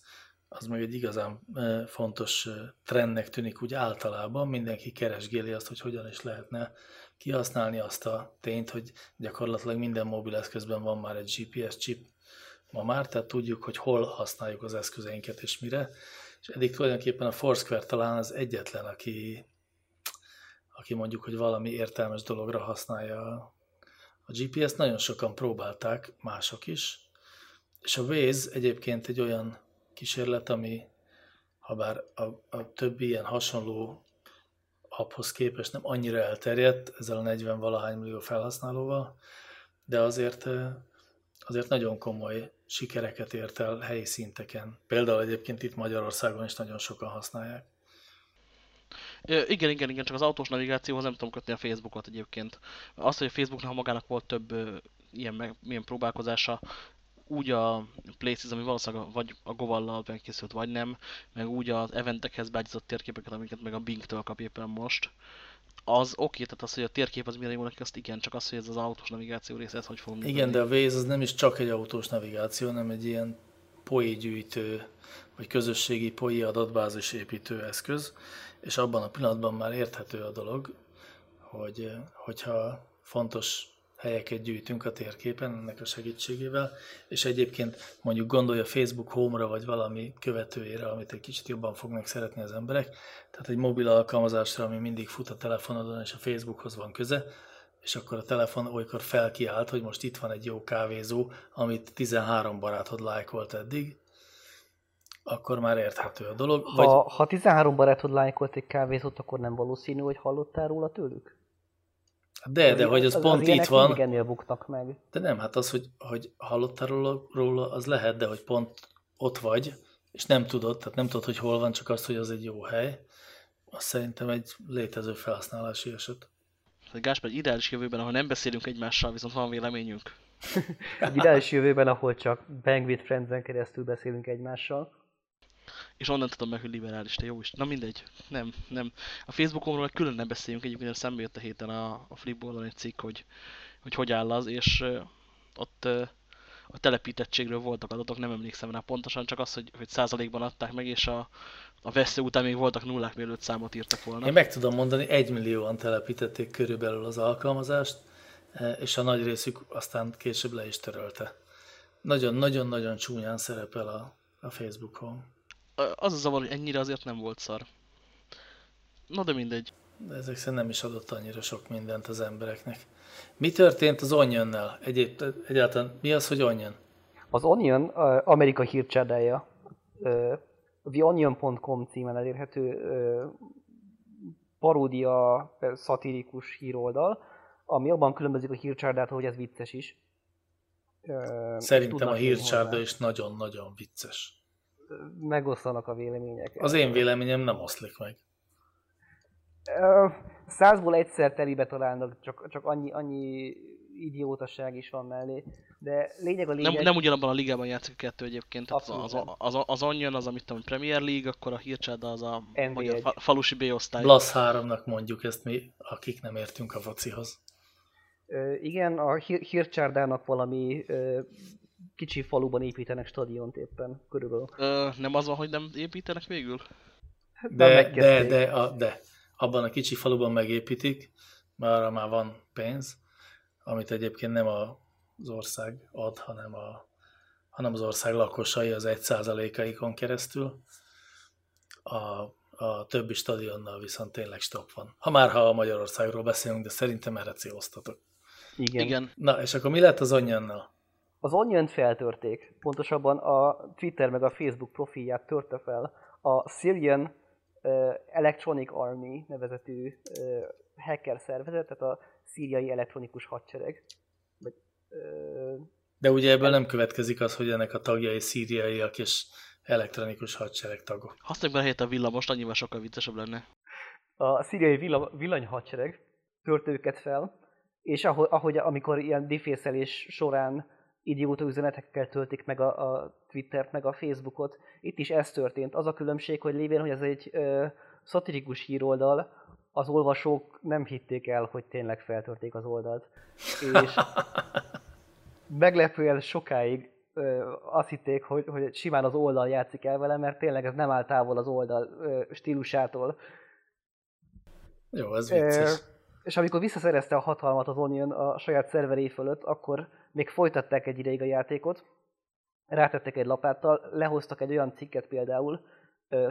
az meg egy igazán fontos trendnek tűnik úgy általában. Mindenki keresgéli azt, hogy hogyan is lehetne kihasználni azt a tényt, hogy gyakorlatilag minden mobileszközben van már egy GPS chip ma már, tehát tudjuk, hogy hol használjuk az eszközeinket és mire. És eddig tulajdonképpen a Foursquare talán az egyetlen, aki, aki mondjuk, hogy valami értelmes dologra használja a GPS-t. Nagyon sokan próbálták, mások is. És a Waze egyébként egy olyan kísérlet, ami ha bár a, a többi ilyen hasonló apphoz képest nem annyira elterjedt, ezzel a 40 valahány millió felhasználóval, de azért, azért nagyon komoly sikereket ért el helyi szinteken. Például egyébként itt Magyarországon is nagyon sokan használják. Igen, igen, igen, csak az autós navigációhoz nem tudom kötni a Facebookot egyébként. Azt, hogy a Facebooknak magának volt több ilyen, meg, ilyen próbálkozása, úgy a Places, ami valószínűleg vagy a Govallal megkészült, vagy nem, meg úgy az eventekhez beágyazott térképeket, amiket meg a Bing-től kap éppen most, az oké, okay, tehát az, hogy a térkép az mire jó neki, azt igen, csak az, hogy ez az autós navigáció része, ez hogy fog működni. Igen, de a Waze az nem is csak egy autós navigáció, hanem egy ilyen POI gyűjtő, vagy közösségi POI adatbázis építő eszköz, és abban a pillanatban már érthető a dolog, hogy hogyha fontos helyeket gyűjtünk a térképen ennek a segítségével, és egyébként mondjuk gondolja Facebook Home-ra, vagy valami követőjére, amit egy kicsit jobban fognak szeretni az emberek, tehát egy mobil alkalmazásra, ami mindig fut a telefonodon, és a Facebookhoz van köze, és akkor a telefon olykor felkiált, hogy most itt van egy jó kávézó, amit 13 barátod lájkolt eddig, akkor már érthető a dolog. Ha, vagy... ha 13 barátod lájkolt egy kávézót, akkor nem valószínű, hogy hallottál róla tőlük? De, de hogy az, az pont az itt van. ennél buktak meg. De nem, hát az, hogy, hogy hallottál róla, róla, az lehet, de hogy pont ott vagy, és nem tudod, tehát nem tudod, hogy hol van, csak azt, hogy az egy jó hely, az szerintem egy létező felhasználási eset. Gáspár, egy ideális jövőben, ahol nem beszélünk egymással, viszont van véleményünk. egy ideális jövőben, ahol csak Bang with Friends-en keresztül beszélünk egymással és onnan tudom meg, hogy liberális, te jó is. Na mindegy, nem, nem. A Facebookomról külön nem beszéljünk, egyébként szembe jött a héten a, a Flipboardon egy cikk, hogy, hogy hogy áll az, és uh, ott uh, a telepítettségről voltak adatok, nem emlékszem rá pontosan, csak az, hogy, hogy százalékban adták meg, és a, a vesző után még voltak nullák, mielőtt számot írtak volna. Én meg tudom mondani, egy millióan telepítették körülbelül az alkalmazást, és a nagy részük aztán később le is törölte. Nagyon-nagyon-nagyon csúnyán szerepel a, a Facebookon az a zavar, hogy ennyire azért nem volt szar. No, de mindegy. De ezek szerint nem is adott annyira sok mindent az embereknek. Mi történt az Onionnel? Egyéb, egyáltalán mi az, hogy Onion? Az Onion uh, Amerika hírcsádája. Uh, TheOnion.com címen elérhető uh, paródia, szatirikus híroldal, ami abban különbözik a hírcsárdától, hogy ez vicces is. Uh, Szerintem a hírcsárda is nagyon-nagyon vicces megoszlanak a vélemények. Az én véleményem nem oszlik meg. Százból egyszer telibe találnak, csak, csak annyi, annyi idiótaság is van mellé. De lényeg a lényeg... Nem, nem ugyanabban a ligában játszik a kettő egyébként. Az, az, az, az, az Onion az, amit tudom, Premier League, akkor a hírcsáda az a magyar fa, falusi B-osztály. Blasz 3-nak mondjuk ezt mi, akik nem értünk a focihoz. Ö, igen, a hírcsárdának valami ö, kicsi faluban építenek stadiont éppen, körülbelül. Ö, nem az van, hogy nem építenek végül? Hát, de, de, de, a, de, abban a kicsi faluban megépítik, mert arra már van pénz, amit egyébként nem az ország ad, hanem, a, hanem az ország lakosai az egy százalékaikon keresztül. A, a többi stadionnal viszont tényleg stop van. Ha már ha a Magyarországról beszélünk, de szerintem erre céloztatok. Igen. Igen. Na, és akkor mi lett az onyannal? Az onion feltörték, pontosabban a Twitter meg a Facebook profilját törte fel a Syrian Electronic Army nevezetű hacker szervezet, tehát a szíriai elektronikus hadsereg. De ugye ebből nem következik az, hogy ennek a tagjai szíriaiak és elektronikus hadsereg tagok. Használjuk be helyett a villamost, annyival sokkal viccesebb lenne. A szíriai villanyhadsereg törte őket fel, és ahogy, ahogy amikor ilyen difészelés során idióta üzenetekkel töltik meg a, a Twittert, meg a Facebookot. Itt is ez történt. Az a különbség, hogy lévén, hogy ez egy ö, szatirikus híroldal, az olvasók nem hitték el, hogy tényleg feltörték az oldalt. És <laughs> meglepően sokáig ö, azt hitték, hogy, hogy simán az oldal játszik el vele, mert tényleg ez nem áll távol az oldal ö, stílusától. Jó, ez vicces. És amikor visszaszerezte a hatalmat az Onion a saját szerveré fölött, akkor még folytatták egy ideig a játékot, rátettek egy lapáttal, lehoztak egy olyan cikket például,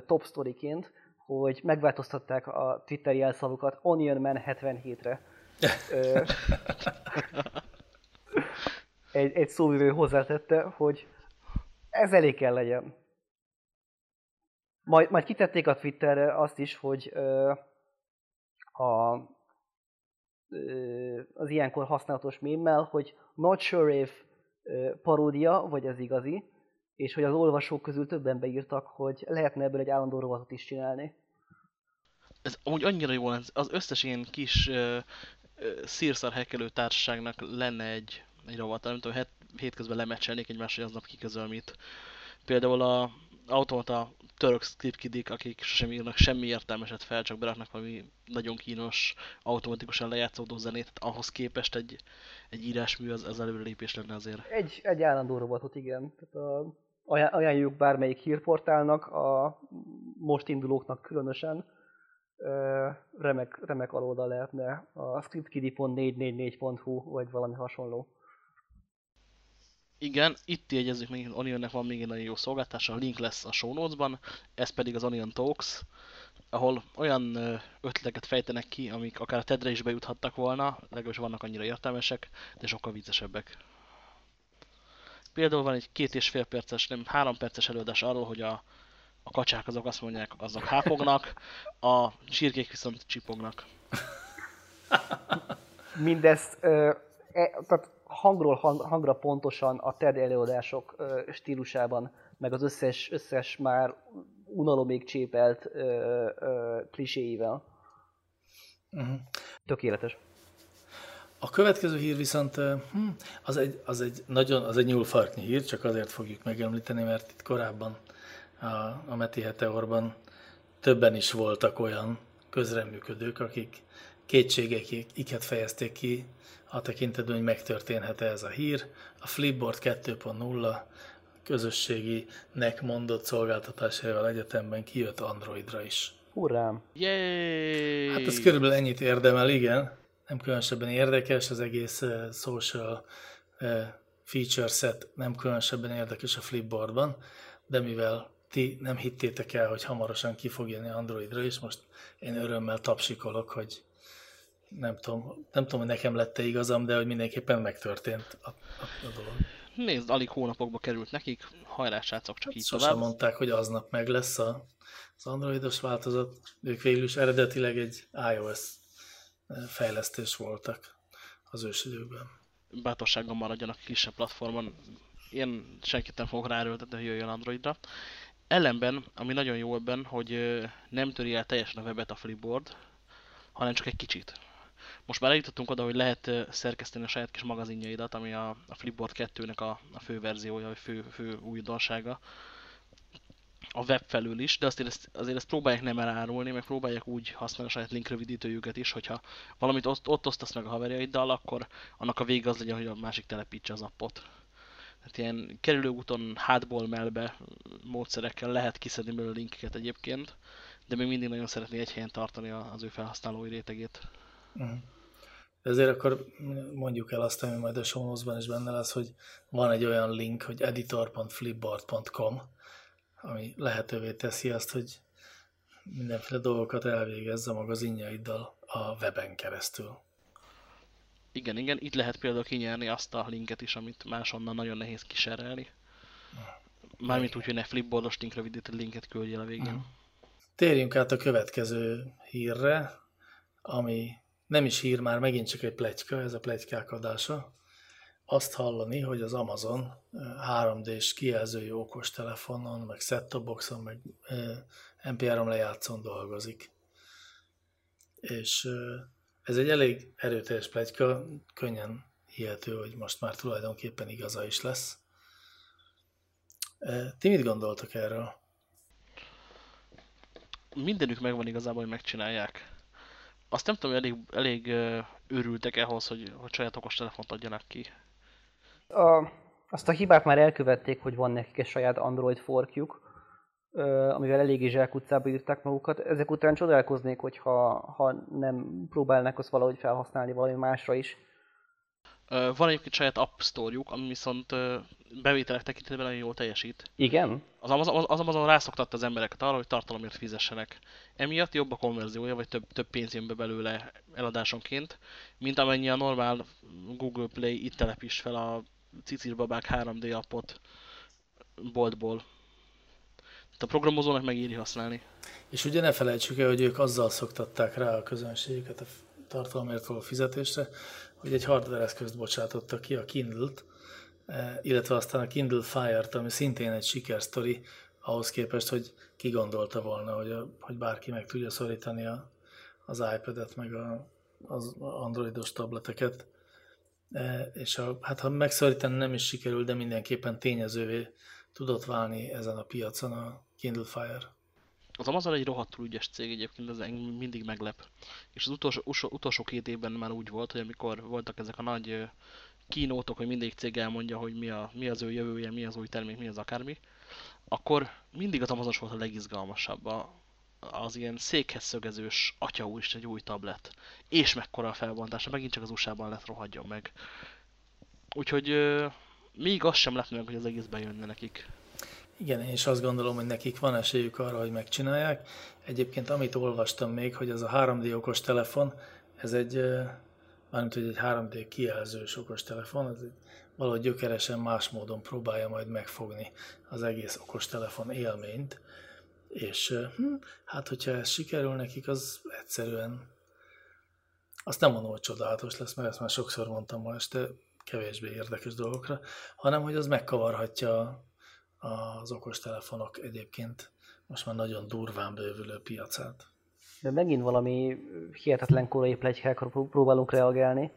top storyként, hogy megváltoztatták a Twitter jelszavukat Onion Man 77-re. egy, egy szóvivő hozzátette, hogy ez elég kell legyen. Majd, majd kitették a Twitterre azt is, hogy ö, a, az ilyenkor használatos mémmel, hogy not sure if paródia, vagy ez igazi, és hogy az olvasók közül többen beírtak, hogy lehetne ebből egy állandó rovatot is csinálni. Ez amúgy annyira jó, az összes ilyen kis uh, hekkelő társaságnak lenne egy, egy rovat, nem tudom, het, hétközben lemecselnék egymásra, aznap kiközöl mit. Például a automata török scriptkidik, akik sosem írnak semmi értelmeset fel, csak beraknak valami nagyon kínos, automatikusan lejátszódó zenét, tehát ahhoz képest egy, egy írásmű az, az előrelépés lenne azért. Egy, egy állandó robotot, igen. Tehát a, ajánljuk bármelyik hírportálnak, a most indulóknak különösen, remek, remek aloldal lehetne a scriptkidi.444.hu vagy valami hasonló. Igen, itt jegyezzük még, Onionnek van még egy nagyon jó szolgáltása, a link lesz a show notes-ban, ez pedig az Onion Talks, ahol olyan ötleteket fejtenek ki, amik akár a TED-re is bejuthattak volna, legalábbis vannak annyira értelmesek, de sokkal viccesebbek. Például van egy két és fél perces, nem három perces előadás arról, hogy a, a kacsák azok azt mondják, azok hápognak, a sírkék viszont csipognak. Mindezt ö, e, tehát hangról hang, hangra pontosan a TED előadások stílusában, meg az összes, összes már unalomig csépelt ö, ö, kliséivel. Uh-huh. Tökéletes. A következő hír viszont hm, az, egy, az egy nagyon, az egy nyúlfarknyi hír, csak azért fogjuk megemlíteni, mert itt korábban a, a Meti Heteorban többen is voltak olyan közreműködők, akik kétségeiket fejezték ki a tekintetben, hogy megtörténhet -e ez a hír. A Flipboard 2.0 közösséginek mondott szolgáltatásával egyetemben kijött Androidra is. Hurrám! Yay! Hát ez körülbelül ennyit érdemel, igen nem különösebben érdekes, az egész uh, social uh, feature set nem különösebben érdekes a Flipboardban, de mivel ti nem hittétek el, hogy hamarosan ki fog jönni Androidra, és most én örömmel tapsikolok, hogy nem tudom, nem tudom, hogy nekem lett-e igazam, de hogy mindenképpen megtörtént a, a, a dolog. Nézd, alig hónapokba került nekik, hajrá srácok, csak hát így tovább. mondták, hogy aznap meg lesz a, az androidos változat. Ők végül is eredetileg egy iOS fejlesztés voltak az ősidőkben. Bátorsággal maradjanak kisebb platformon. Én senkit nem fogok ráerőltetni, hogy jöjjön Androidra. Ellenben, ami nagyon jó ebben, hogy nem töri el teljesen a webet a Flipboard, hanem csak egy kicsit. Most már eljutottunk oda, hogy lehet szerkeszteni a saját kis magazinjaidat, ami a, Flipboard 2-nek a, a fő verziója, vagy fő, fő újdonsága a web felül is, de azért ezt, azért ezt próbálják nem elárulni, meg próbálják úgy használni a saját link rövidítőjüket is, hogyha valamit ott, ott osztasz meg a haverjaiddal, akkor annak a vége az legyen, hogy a másik telepítse az appot. Tehát ilyen kerülőúton hátból melbe módszerekkel lehet kiszedni belőle linkeket egyébként, de még mindig nagyon szeretné egy helyen tartani az ő felhasználói rétegét. Uh-huh. Ezért akkor mondjuk el azt, ami majd a show is benne lesz, hogy van egy olyan link, hogy editor.flipboard.com, ami lehetővé teszi azt, hogy mindenféle dolgokat elvégezz a magazinjaiddal a weben keresztül. Igen, igen, itt lehet például kinyerni azt a linket is, amit másonnan nagyon nehéz kiserelni. Mármint úgy, hogy ne flipboardos link rövidített linket küldjél a végén. Térjünk át a következő hírre, ami nem is hír már, megint csak egy pletyka, ez a pletykák adása azt hallani, hogy az Amazon 3D-s kijelzői okostelefonon, meg set boxon, meg MP3 lejátszón dolgozik. És ez egy elég erőteljes plegyka, könnyen hihető, hogy most már tulajdonképpen igaza is lesz. Ti mit gondoltok erről? Mindenük megvan igazából, hogy megcsinálják. Azt nem tudom, hogy elég, elég őrültek ehhoz, hogy, hogy saját okostelefont adjanak ki. A, Azt a hibát már elkövették, hogy van nekik egy saját Android forkjuk, amivel eléggé zsákutcába írták magukat. Ezek után csodálkoznék, hogyha ha nem próbálnak azt valahogy felhasználni valami másra is. Van egyébként saját App Store-juk, ami viszont bevételek tekintetében nagyon jól teljesít. Igen? Az Amazon, az Amazon rászoktatta az embereket arra, hogy tartalomért fizessenek. Emiatt jobb a konverziója, vagy több, több pénz jön be belőle eladásonként, mint amennyi a normál Google Play itt telepíts fel a cicirbabák 3D appot boltból. Tehát a programozónak megéri használni. És ugye ne felejtsük el, hogy ők azzal szoktatták rá a közönségeket a tartalomért való fizetésre, hogy egy hardware eszközt bocsátottak ki, a Kindle-t, e, illetve aztán a Kindle Fire-t, ami szintén egy sikersztori ahhoz képest, hogy ki gondolta volna, hogy, a, hogy bárki meg tudja szorítani a, az iPad-et, meg a, az androidos tableteket. E, és a, hát ha megszorítani nem is sikerül, de mindenképpen tényezővé tudott válni ezen a piacon a Kindle Fire. Az Amazon egy rohadtul ügyes cég egyébként, ez mindig meglep. És az utolsó, utolsó két évben már úgy volt, hogy amikor voltak ezek a nagy kínótok, hogy mindig cég elmondja, hogy mi, a, mi az ő jövője, mi az új termék, mi az akármi, akkor mindig az Amazon volt a legizgalmasabb. A, az ilyen székhez szögezős atya is egy új tablet. És mekkora a felbontása, megint csak az USA-ban lett rohadjon meg. Úgyhogy még azt sem lepne meg, hogy az egész bejönne nekik. Igen, én is azt gondolom, hogy nekik van esélyük arra, hogy megcsinálják. Egyébként amit olvastam még, hogy az a 3D okos telefon, ez egy, mármint hogy egy 3D kijelzős okos telefon, ez egy, valahogy gyökeresen más módon próbálja majd megfogni az egész okos telefon élményt. És hm, hát, hogyha ez sikerül nekik, az egyszerűen azt nem mondom, hogy csodálatos lesz, mert ezt már sokszor mondtam ma este, kevésbé érdekes dolgokra, hanem hogy az megkavarhatja az okostelefonok egyébként most már nagyon durván bővülő piacát. De megint valami hihetetlen korai plegykákra próbálunk reagálni,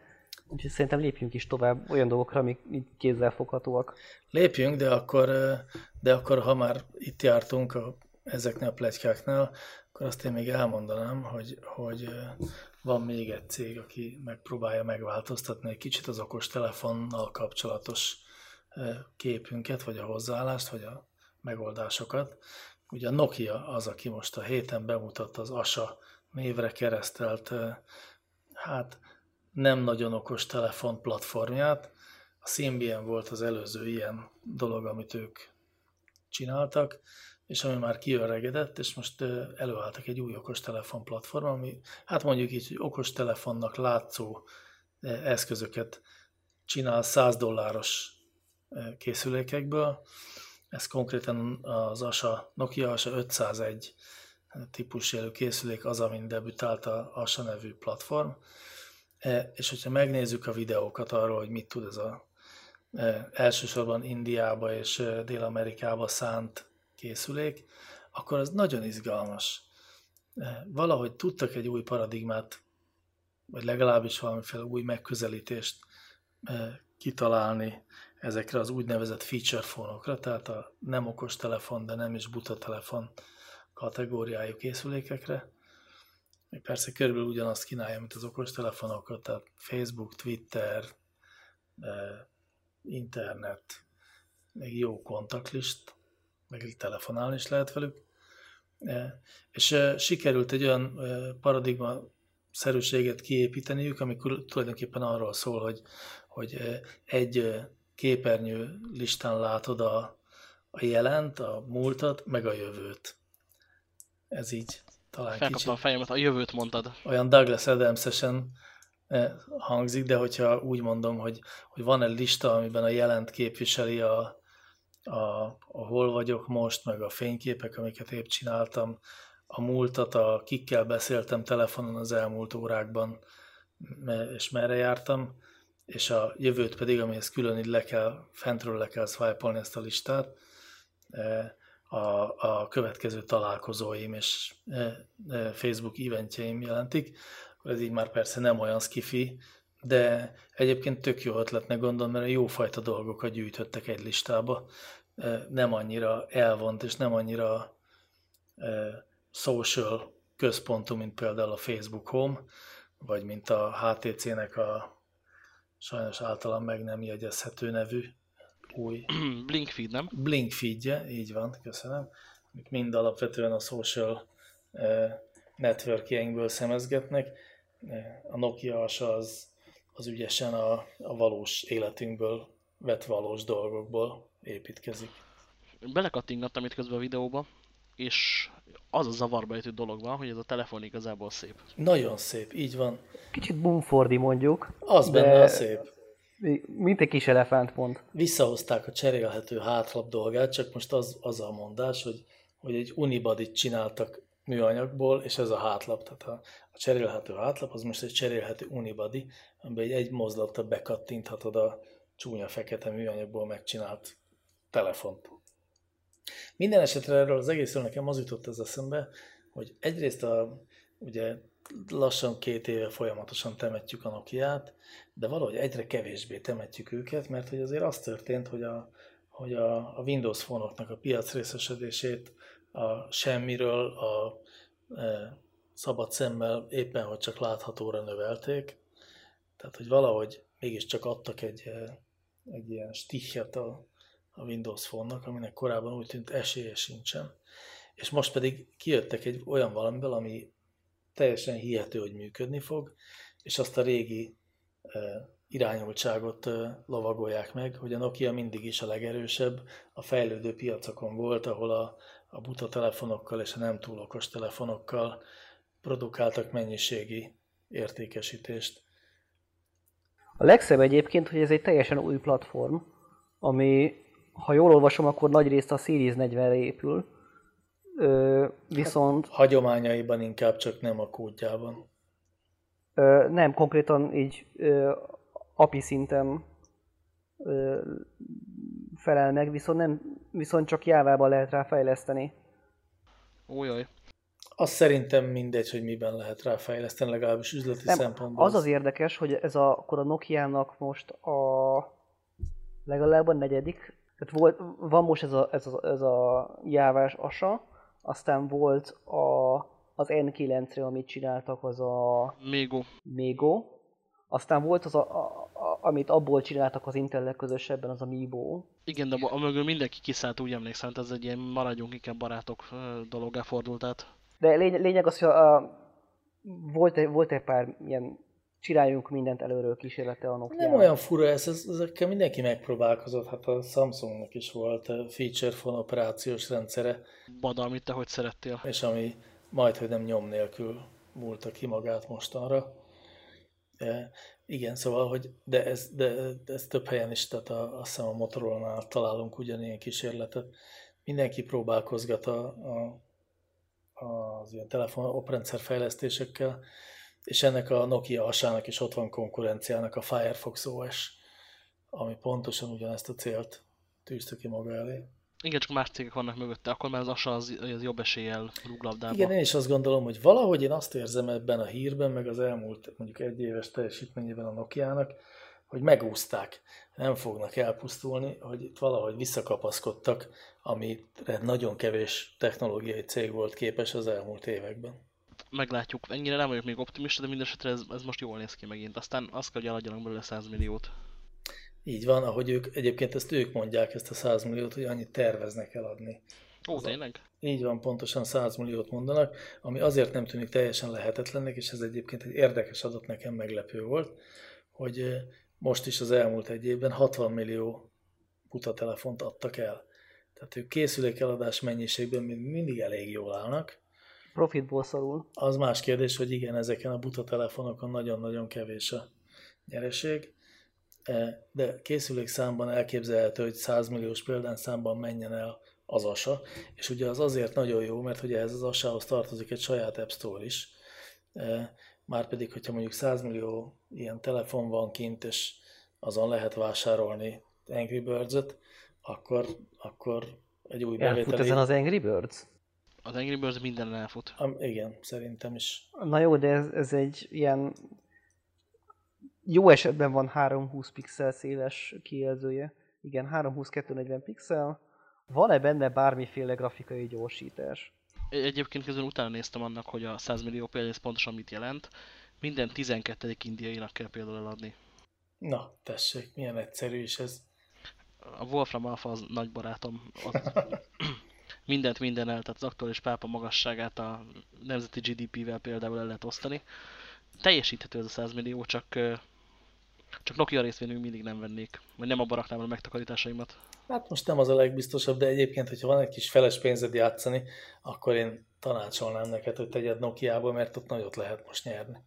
úgyhogy szerintem lépjünk is tovább olyan dolgokra, amik kézzelfoghatóak. Lépjünk, de akkor, de akkor ha már itt jártunk a, ezeknél a plegykáknál, akkor azt én még elmondanám, hogy, hogy van még egy cég, aki megpróbálja megváltoztatni egy kicsit az okos telefonnal kapcsolatos képünket, vagy a hozzáállást, vagy a megoldásokat. Ugye a Nokia az, aki most a héten bemutatta az ASA névre keresztelt, hát nem nagyon okos telefon platformját. A Symbian volt az előző ilyen dolog, amit ők csináltak, és ami már kiöregedett, és most előálltak egy új okostelefon platform, ami hát mondjuk így, hogy okostelefonnak látszó eszközöket csinál 100 dolláros készülékekből. Ez konkrétan az ASA, Nokia ASA 501 típusjelű készülék az, amin debütált a ASA nevű platform. És hogyha megnézzük a videókat arról, hogy mit tud ez a elsősorban Indiába és Dél-Amerikába szánt készülék, akkor ez nagyon izgalmas. Valahogy tudtak egy új paradigmát, vagy legalábbis valamiféle új megközelítést kitalálni ezekre az úgynevezett feature fonokra, tehát a nem okos telefon, de nem is buta telefon kategóriájú készülékekre. Persze körülbelül ugyanazt kínálja, mint az okos telefonokat, tehát Facebook, Twitter, internet, még jó kontaktlist, meg telefonálni is lehet velük. És sikerült egy olyan paradigma szerűséget kiépíteniük, amikor tulajdonképpen arról szól, hogy, hogy egy képernyő listán látod a, a jelent, a múltat, meg a jövőt. Ez így talán Felkaptam kicsit... a fejemet, a jövőt mondtad. Olyan Douglas adams hangzik, de hogyha úgy mondom, hogy, hogy van egy lista, amiben a jelent képviseli a, a, a hol vagyok most, meg a fényképek, amiket épp csináltam, a múltat, a kikkel beszéltem telefonon az elmúlt órákban, és merre jártam, és a jövőt pedig, amihez külön így le kell, fentről le kell swipe ezt a listát, e, a, a következő találkozóim és e, e, Facebook eventjeim jelentik, ez így már persze nem olyan skifi, de egyébként tök jó ötletnek gondolom, mert jófajta dolgokat gyűjtöttek egy listába, nem annyira elvont és nem annyira social központú, mint például a Facebook Home, vagy mint a HTC-nek a sajnos általam meg nem jegyezhető nevű új <clears throat> Blinkfeed, nem? Blink feedje, így van, köszönöm, amik mind alapvetően a social eh, networkingből szemezgetnek. Eh, A Nokia az, az ügyesen a, a valós életünkből vett valós dolgokból építkezik. Belekattingattam itt közben a videóba, és az a zavarba ejtő dolog van, hogy ez a telefon igazából szép. Nagyon szép, így van. Kicsit bumfordi mondjuk, Az De- benne a szép. mint egy kis elefántpont. Visszahozták a cserélhető hátlap dolgát, csak most az, az a mondás, hogy, hogy egy unibody csináltak műanyagból, és ez a hátlap, tehát a, a cserélhető hátlap, az most egy cserélhető unibody, amiben egy, egy mozdulattal bekattinthatod a csúnya fekete műanyagból megcsinált telefont. Minden esetre erről az egészről nekem az jutott az eszembe, hogy egyrészt a, ugye lassan két éve folyamatosan temetjük a Nokiát, de valahogy egyre kevésbé temetjük őket, mert hogy azért az történt, hogy a, hogy a, a Windows fonoknak a piac részesedését a semmiről a e, szabad szemmel éppen, hogy csak láthatóra növelték. Tehát, hogy valahogy mégiscsak adtak egy, e, egy ilyen stichet a, a Windows fonnak, aminek korábban úgy tűnt esélye sincsen. És most pedig kijöttek egy olyan valamiből, ami teljesen hihető, hogy működni fog, és azt a régi irányultságot lovagolják meg, hogy a Nokia mindig is a legerősebb, a fejlődő piacokon volt, ahol a, a buta telefonokkal és a nem túl okos telefonokkal produkáltak mennyiségi értékesítést. A legszebb egyébként, hogy ez egy teljesen új platform, ami, ha jól olvasom, akkor nagy részt a Series 40-re épül. Ö, viszont Hagyományaiban inkább csak nem a kódjában. ö, nem konkrétan így ö, API szinten ö, felel meg, viszont, nem, viszont csak Jávában lehet rá fejleszteni. Ójaj. Azt szerintem mindegy, hogy miben lehet rá fejleszteni, legalábbis üzleti Nem, szempontból. az az érdekes, hogy ez a, akkor a Nokia-nak most a legalább a negyedik, tehát volt, van most ez a, ez a, ez a jávás asa, aztán volt a, az N9-re, amit csináltak, az a Mégo. Mego, aztán volt az, a, a, a, amit abból csináltak az Intel közösebben, az a Mibo. Igen, de a mögül mindenki kiszállt, úgy emlékszem, hát ez egy ilyen maradjunk inkább barátok ö, dologgá fordult át. De lény, lényeg az, hogy a, a, volt, egy, volt egy pár ilyen csináljunk mindent előről kísérlete a nokia Nem olyan fura ez, ez, ezekkel mindenki megpróbálkozott, hát a Samsungnak is volt eh, feature phone operációs rendszere, Bada, amit te hogy szerettél. és ami majd, hogy nem nyom nélkül múlta ki magát mostanra. E, igen, szóval, hogy de ez, de, de ez több helyen is, tehát a, azt hiszem a Motorola-nál találunk ugyanilyen kísérletet. Mindenki próbálkozgat a, a, az ilyen telefon oprendszer fejlesztésekkel, és ennek a Nokia asának is ott van konkurenciának a Firefox OS, ami pontosan ugyanezt a célt tűzte ki maga elé. Igen, csak más cégek vannak mögötte, akkor már az asa az, az jobb eséllyel rúg labdába. Igen, én is azt gondolom, hogy valahogy én azt érzem ebben a hírben, meg az elmúlt mondjuk egy éves teljesítményében a Nokia-nak, hogy megúzták, nem fognak elpusztulni, hogy itt valahogy visszakapaszkodtak, amire nagyon kevés technológiai cég volt képes az elmúlt években. Meglátjuk. Ennyire nem vagyok még optimista, de mindesetre ez, ez most jól néz ki megint. Aztán azt kell, hogy eladjanak belőle 100 milliót. Így van, ahogy ők, egyébként ezt ők mondják, ezt a 100 milliót, hogy annyit terveznek eladni. Ó, Az a- tényleg? Így van, pontosan 100 milliót mondanak, ami azért nem tűnik teljesen lehetetlennek, és ez egyébként egy érdekes adat nekem meglepő volt, hogy most is az elmúlt egy évben 60 millió buta telefont adtak el. Tehát ők készülékeladás mennyiségben még mindig elég jól állnak. Profitból szorul. Az más kérdés, hogy igen, ezeken a buta telefonokon nagyon-nagyon kevés a nyereség, Eh, de készülék számban elképzelhető, hogy 100 milliós példányszámban menjen el az ASA, és ugye az azért nagyon jó, mert ugye ez az ASA-hoz tartozik egy saját App Store is, Eh, márpedig, hogyha mondjuk 100 millió ilyen telefon van kint, és azon lehet vásárolni Angry Birds-et, akkor, akkor egy új Elfut bevételi... ezen az Angry Birds? Az Angry Birds minden elfut. Am, igen, szerintem is. Na jó, de ez, ez egy ilyen jó esetben van 320 pixel széles kijelzője. Igen, 320-240 pixel. Van-e benne bármiféle grafikai gyorsítás? Egy- Egyébként közben utána néztem annak, hogy a 100 millió példány ez pontosan mit jelent. Minden 12. indiainak kell például eladni. Na, tessék, milyen egyszerű is ez. a Wolfram Alpha az nagy barátom. Az <laughs> mindent minden el, tehát az aktuális pápa magasságát a nemzeti GDP-vel például el lehet osztani. Teljesíthető ez a 100 millió, csak, csak Nokia részvényünk mindig nem vennék, vagy nem abban raknám a megtakarításaimat. Hát most nem az a legbiztosabb, de egyébként, hogyha van egy kis feles pénzed játszani, akkor én tanácsolnám neked, hogy tegyed Nokia-ba, mert ott nagyot lehet most nyerni.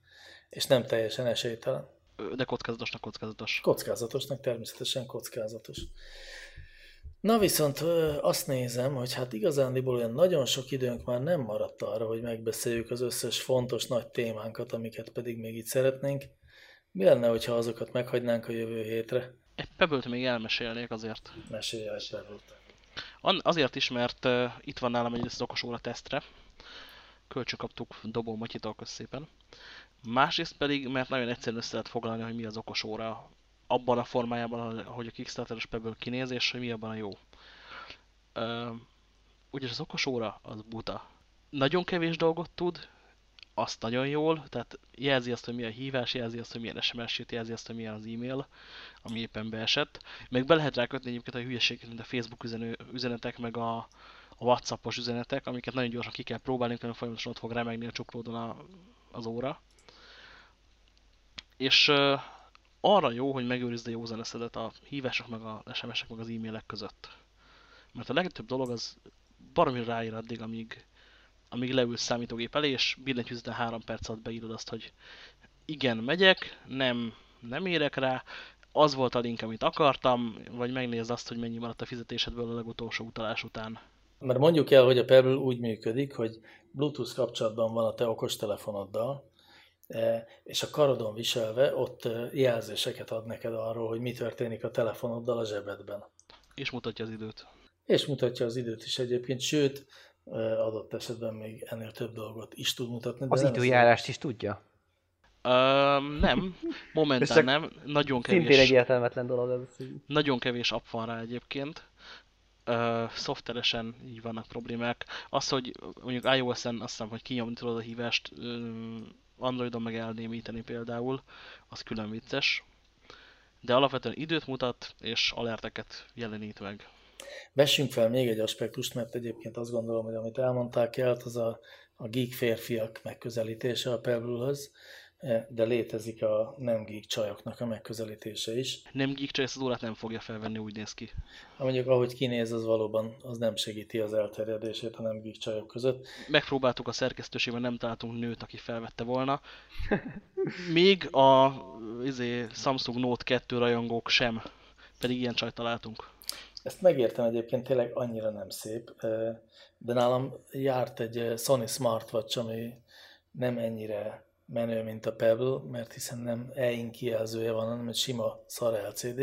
És nem teljesen esélytelen. De kockázatosnak kockázatos. Kockázatosnak természetesen kockázatos. Na viszont azt nézem, hogy hát igazándiból olyan nagyon sok időnk már nem maradt arra, hogy megbeszéljük az összes fontos nagy témánkat, amiket pedig még itt szeretnénk. Mi lenne, hogyha azokat meghagynánk a jövő hétre? Egy pebble még elmesélnék azért. Mesélj el pebble Azért is, mert uh, itt van nálam egy okos óra tesztre. Kölcsön kaptuk Dobó Matyitól szépen. Másrészt pedig, mert nagyon egyszerűen össze lehet foglalni, hogy mi az okos óra abban a formájában, hogy a Kickstarter-es Pebble kinéz, és hogy mi abban a jó. Uh, ugyanis az okos óra az buta. Nagyon kevés dolgot tud, azt nagyon jól, tehát jelzi azt, hogy mi a hívás, jelzi azt, hogy milyen SMS jött, jelzi azt, hogy milyen az e-mail, ami éppen beesett. Meg be lehet rákötni egyébként a hülyeséget, mint a Facebook üzenő, üzenetek, meg a, a Whatsappos üzenetek, amiket nagyon gyorsan ki kell próbálni, mert folyamatosan ott fog remegni a csuklódon a, az óra. És arra jó, hogy megőrizd a jó zeneszedet a hívások, meg a SMS-ek, meg az e-mailek között. Mert a legtöbb dolog az baromi ráír addig, amíg, amíg leülsz számítógép elé, és billentyűzeten három perc alatt beírod azt, hogy igen, megyek, nem, nem érek rá, az volt a link, amit akartam, vagy megnézd azt, hogy mennyi maradt a fizetésedből a legutolsó utalás után. Mert mondjuk el, hogy a Pebble úgy működik, hogy Bluetooth kapcsolatban van a te okostelefonoddal, és a karodon viselve ott e, jelzéseket ad neked arról, hogy mi történik a telefonoddal a zsebedben. És mutatja az időt. És mutatja az időt is egyébként, sőt, e, adott esetben még ennél több dolgot is tud mutatni. De az időjárást is tudja? Uh, nem, momentán nem. Nagyon kevés. Szintén egy értelmetlen dolog ez. Nagyon kevés app van rá egyébként. Uh, szoftveresen így vannak problémák. Az, hogy mondjuk iOS-en azt hiszem, hogy kinyomni tudod a hívást, Androidon meg elnémíteni például, az külön vicces. De alapvetően időt mutat, és alerteket jelenít meg. Vessünk fel még egy aspektust, mert egyébként azt gondolom, hogy amit elmondták kell, az a, a geek férfiak megközelítése a Pebble-höz de létezik a nem geek csajoknak a megközelítése is. Nem geek csaj ezt az órát nem fogja felvenni, úgy néz ki. Ha mondjuk ahogy kinéz, az valóban az nem segíti az elterjedését a nem geek csajok között. Megpróbáltuk a szerkesztőségben, nem találtunk nőt, aki felvette volna. <laughs> Még a izé, Samsung Note 2 rajongók sem, pedig ilyen csajt találtunk. Ezt megértem egyébként, tényleg annyira nem szép, de nálam járt egy Sony Smartwatch, ami nem ennyire menő, mint a Pebble, mert hiszen nem EIN kijelzője van, hanem egy sima szar LCD,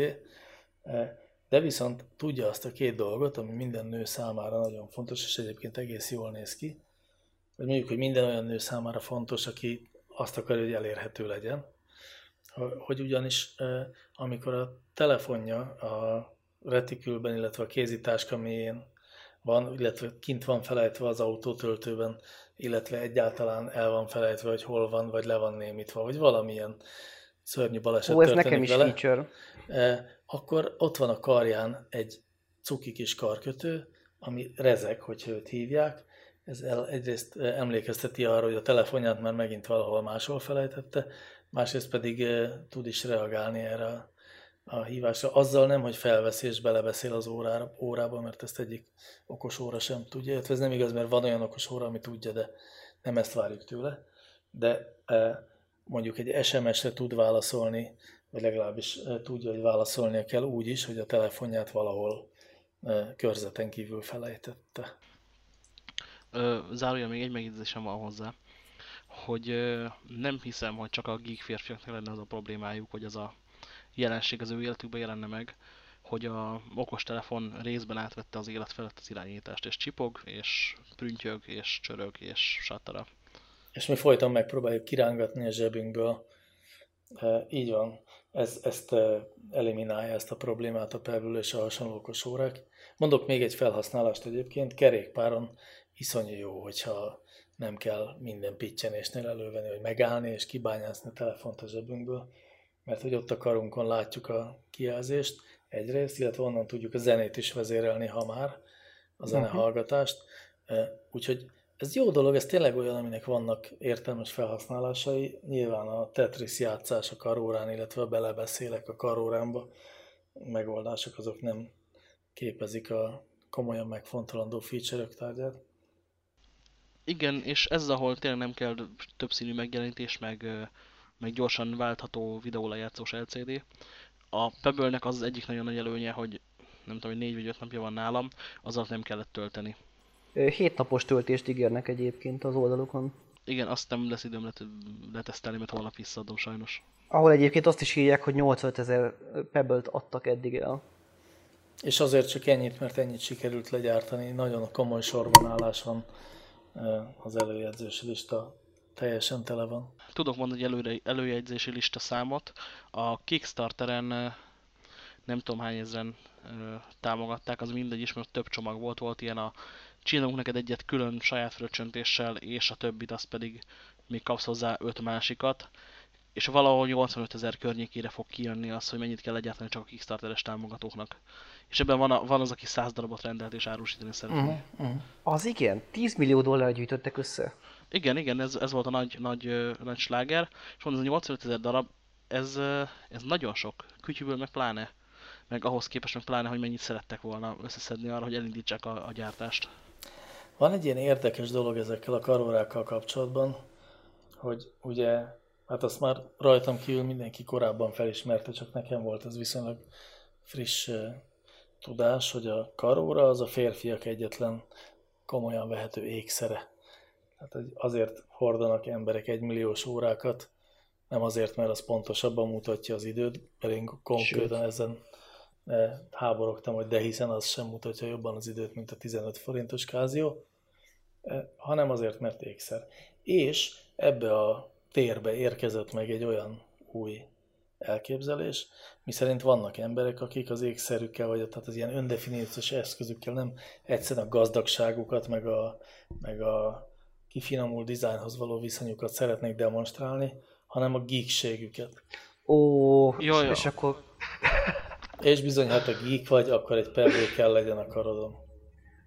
e, de viszont tudja azt a két dolgot, ami minden nő számára nagyon fontos, és egyébként egész jól néz ki, hogy mondjuk, hogy minden olyan nő számára fontos, aki azt akarja, hogy elérhető legyen, hogy ugyanis e, amikor a telefonja a retikülben, illetve a kézitáska mélyén van, illetve kint van felejtve az autótöltőben, illetve egyáltalán el van felejtve, hogy hol van, vagy le van némítva, vagy valamilyen szörnyű baleset Ó, ez nekem is vele, feature. E, akkor ott van a karján egy cuki kis karkötő, ami rezeg, hogyha őt hívják. Ez el, egyrészt e, emlékezteti arra, hogy a telefonját már megint valahol máshol felejtette, másrészt pedig e, tud is reagálni erre a hívásra, azzal nem, hogy felveszi és belebeszél az órára, órába, mert ezt egyik okos óra sem tudja. Ez nem igaz, mert van olyan okos óra, ami tudja, de nem ezt várjuk tőle. De e, mondjuk egy SMS-re tud válaszolni, vagy legalábbis e, tudja, hogy válaszolnia kell úgy is, hogy a telefonját valahol e, körzeten kívül felejtette. Zárója még egy megjegyzésem van hozzá, hogy nem hiszem, hogy csak a geek férfiaknak lenne az a problémájuk, hogy az a jelenség az ő életükben jelenne meg, hogy a okostelefon részben átvette az élet felett az irányítást, és csipog, és prüntjög, és csörög, és satara. És mi folyton megpróbáljuk kirángatni a zsebünkből. E, így van. Ez, ezt eliminálja ezt a problémát a Pebble és a hasonló okos órák. Mondok még egy felhasználást egyébként. Kerékpáron iszonyú jó, hogyha nem kell minden pittyenésnél elővenni, hogy megállni és kibányászni a telefont a zsebünkből mert hogy ott a karunkon látjuk a kijelzést. egyrészt, illetve onnan tudjuk a zenét is vezérelni, ha már a zenehallgatást. Úgyhogy ez jó dolog, ez tényleg olyan, aminek vannak értelmes felhasználásai. Nyilván a Tetris játszás a karórán, illetve a belebeszélek a karórámba megoldások azok nem képezik a komolyan megfontolandó feature-ök tárgyát. Igen, és ez ahol tényleg nem kell többszínű megjelenítés, meg, meg gyorsan váltható videólejátszós LCD. A Pebble-nek az, az egyik nagyon nagy előnye, hogy nem tudom, hogy négy vagy öt napja van nálam, azzal nem kellett tölteni. Hét napos töltést ígérnek egyébként az oldalukon. Igen, azt nem lesz időm let letesztelni, mert holnap visszaadom sajnos. Ahol egyébként azt is írják, hogy 85 ezer Pebble-t adtak eddig el. És azért csak ennyit, mert ennyit sikerült legyártani. Nagyon komoly sorban állás van az előjegyzési lista teljesen tele van. Tudok mondani egy előre, előjegyzési lista számot. A Kickstarteren nem tudom hány ezeren támogatták, az mindegy is, mert több csomag volt, volt ilyen a csinálunk neked egyet külön saját fröccsöntéssel, és a többit azt pedig még kapsz hozzá öt másikat, és valahol 85 ezer környékére fog kijönni az, hogy mennyit kell egyáltalán csak a Kickstarteres támogatóknak. És ebben van, a, van az, aki 100 darabot rendelt és árusítani szeretné. Uh -huh, uh -huh. Az igen, 10 millió dollár gyűjtöttek össze. Igen, igen, ez, ez volt a nagy, nagy, nagy sláger, és mondom, ez a 85 ezer darab, ez, ez nagyon sok, kütyűből meg pláne, meg ahhoz képest meg pláne, hogy mennyit szerettek volna összeszedni arra, hogy elindítsák a, a gyártást. Van egy ilyen érdekes dolog ezekkel a karórákkal kapcsolatban, hogy ugye, hát azt már rajtam kívül mindenki korábban felismerte, csak nekem volt ez viszonylag friss tudás, hogy a karóra az a férfiak egyetlen komolyan vehető ékszere. Tehát azért hordanak emberek egymilliós órákat, nem azért, mert az pontosabban mutatja az időt, mert én konkrétan ezen háborogtam, hogy de hiszen az sem mutatja jobban az időt, mint a 15 forintos kázió, hanem azért, mert ékszer. És ebbe a térbe érkezett meg egy olyan új elképzelés, miszerint vannak emberek, akik az ékszerükkel, vagy tehát az ilyen öndefiníciós eszközükkel nem egyszerűen a gazdagságukat, meg a, meg a kifinomult dizájnhoz való viszonyukat szeretnék demonstrálni, hanem a geekségüket. Ó, jó, és, jó. és akkor... <laughs> És bizony, hát a geek vagy, akkor egy pebble kell legyen a karodon.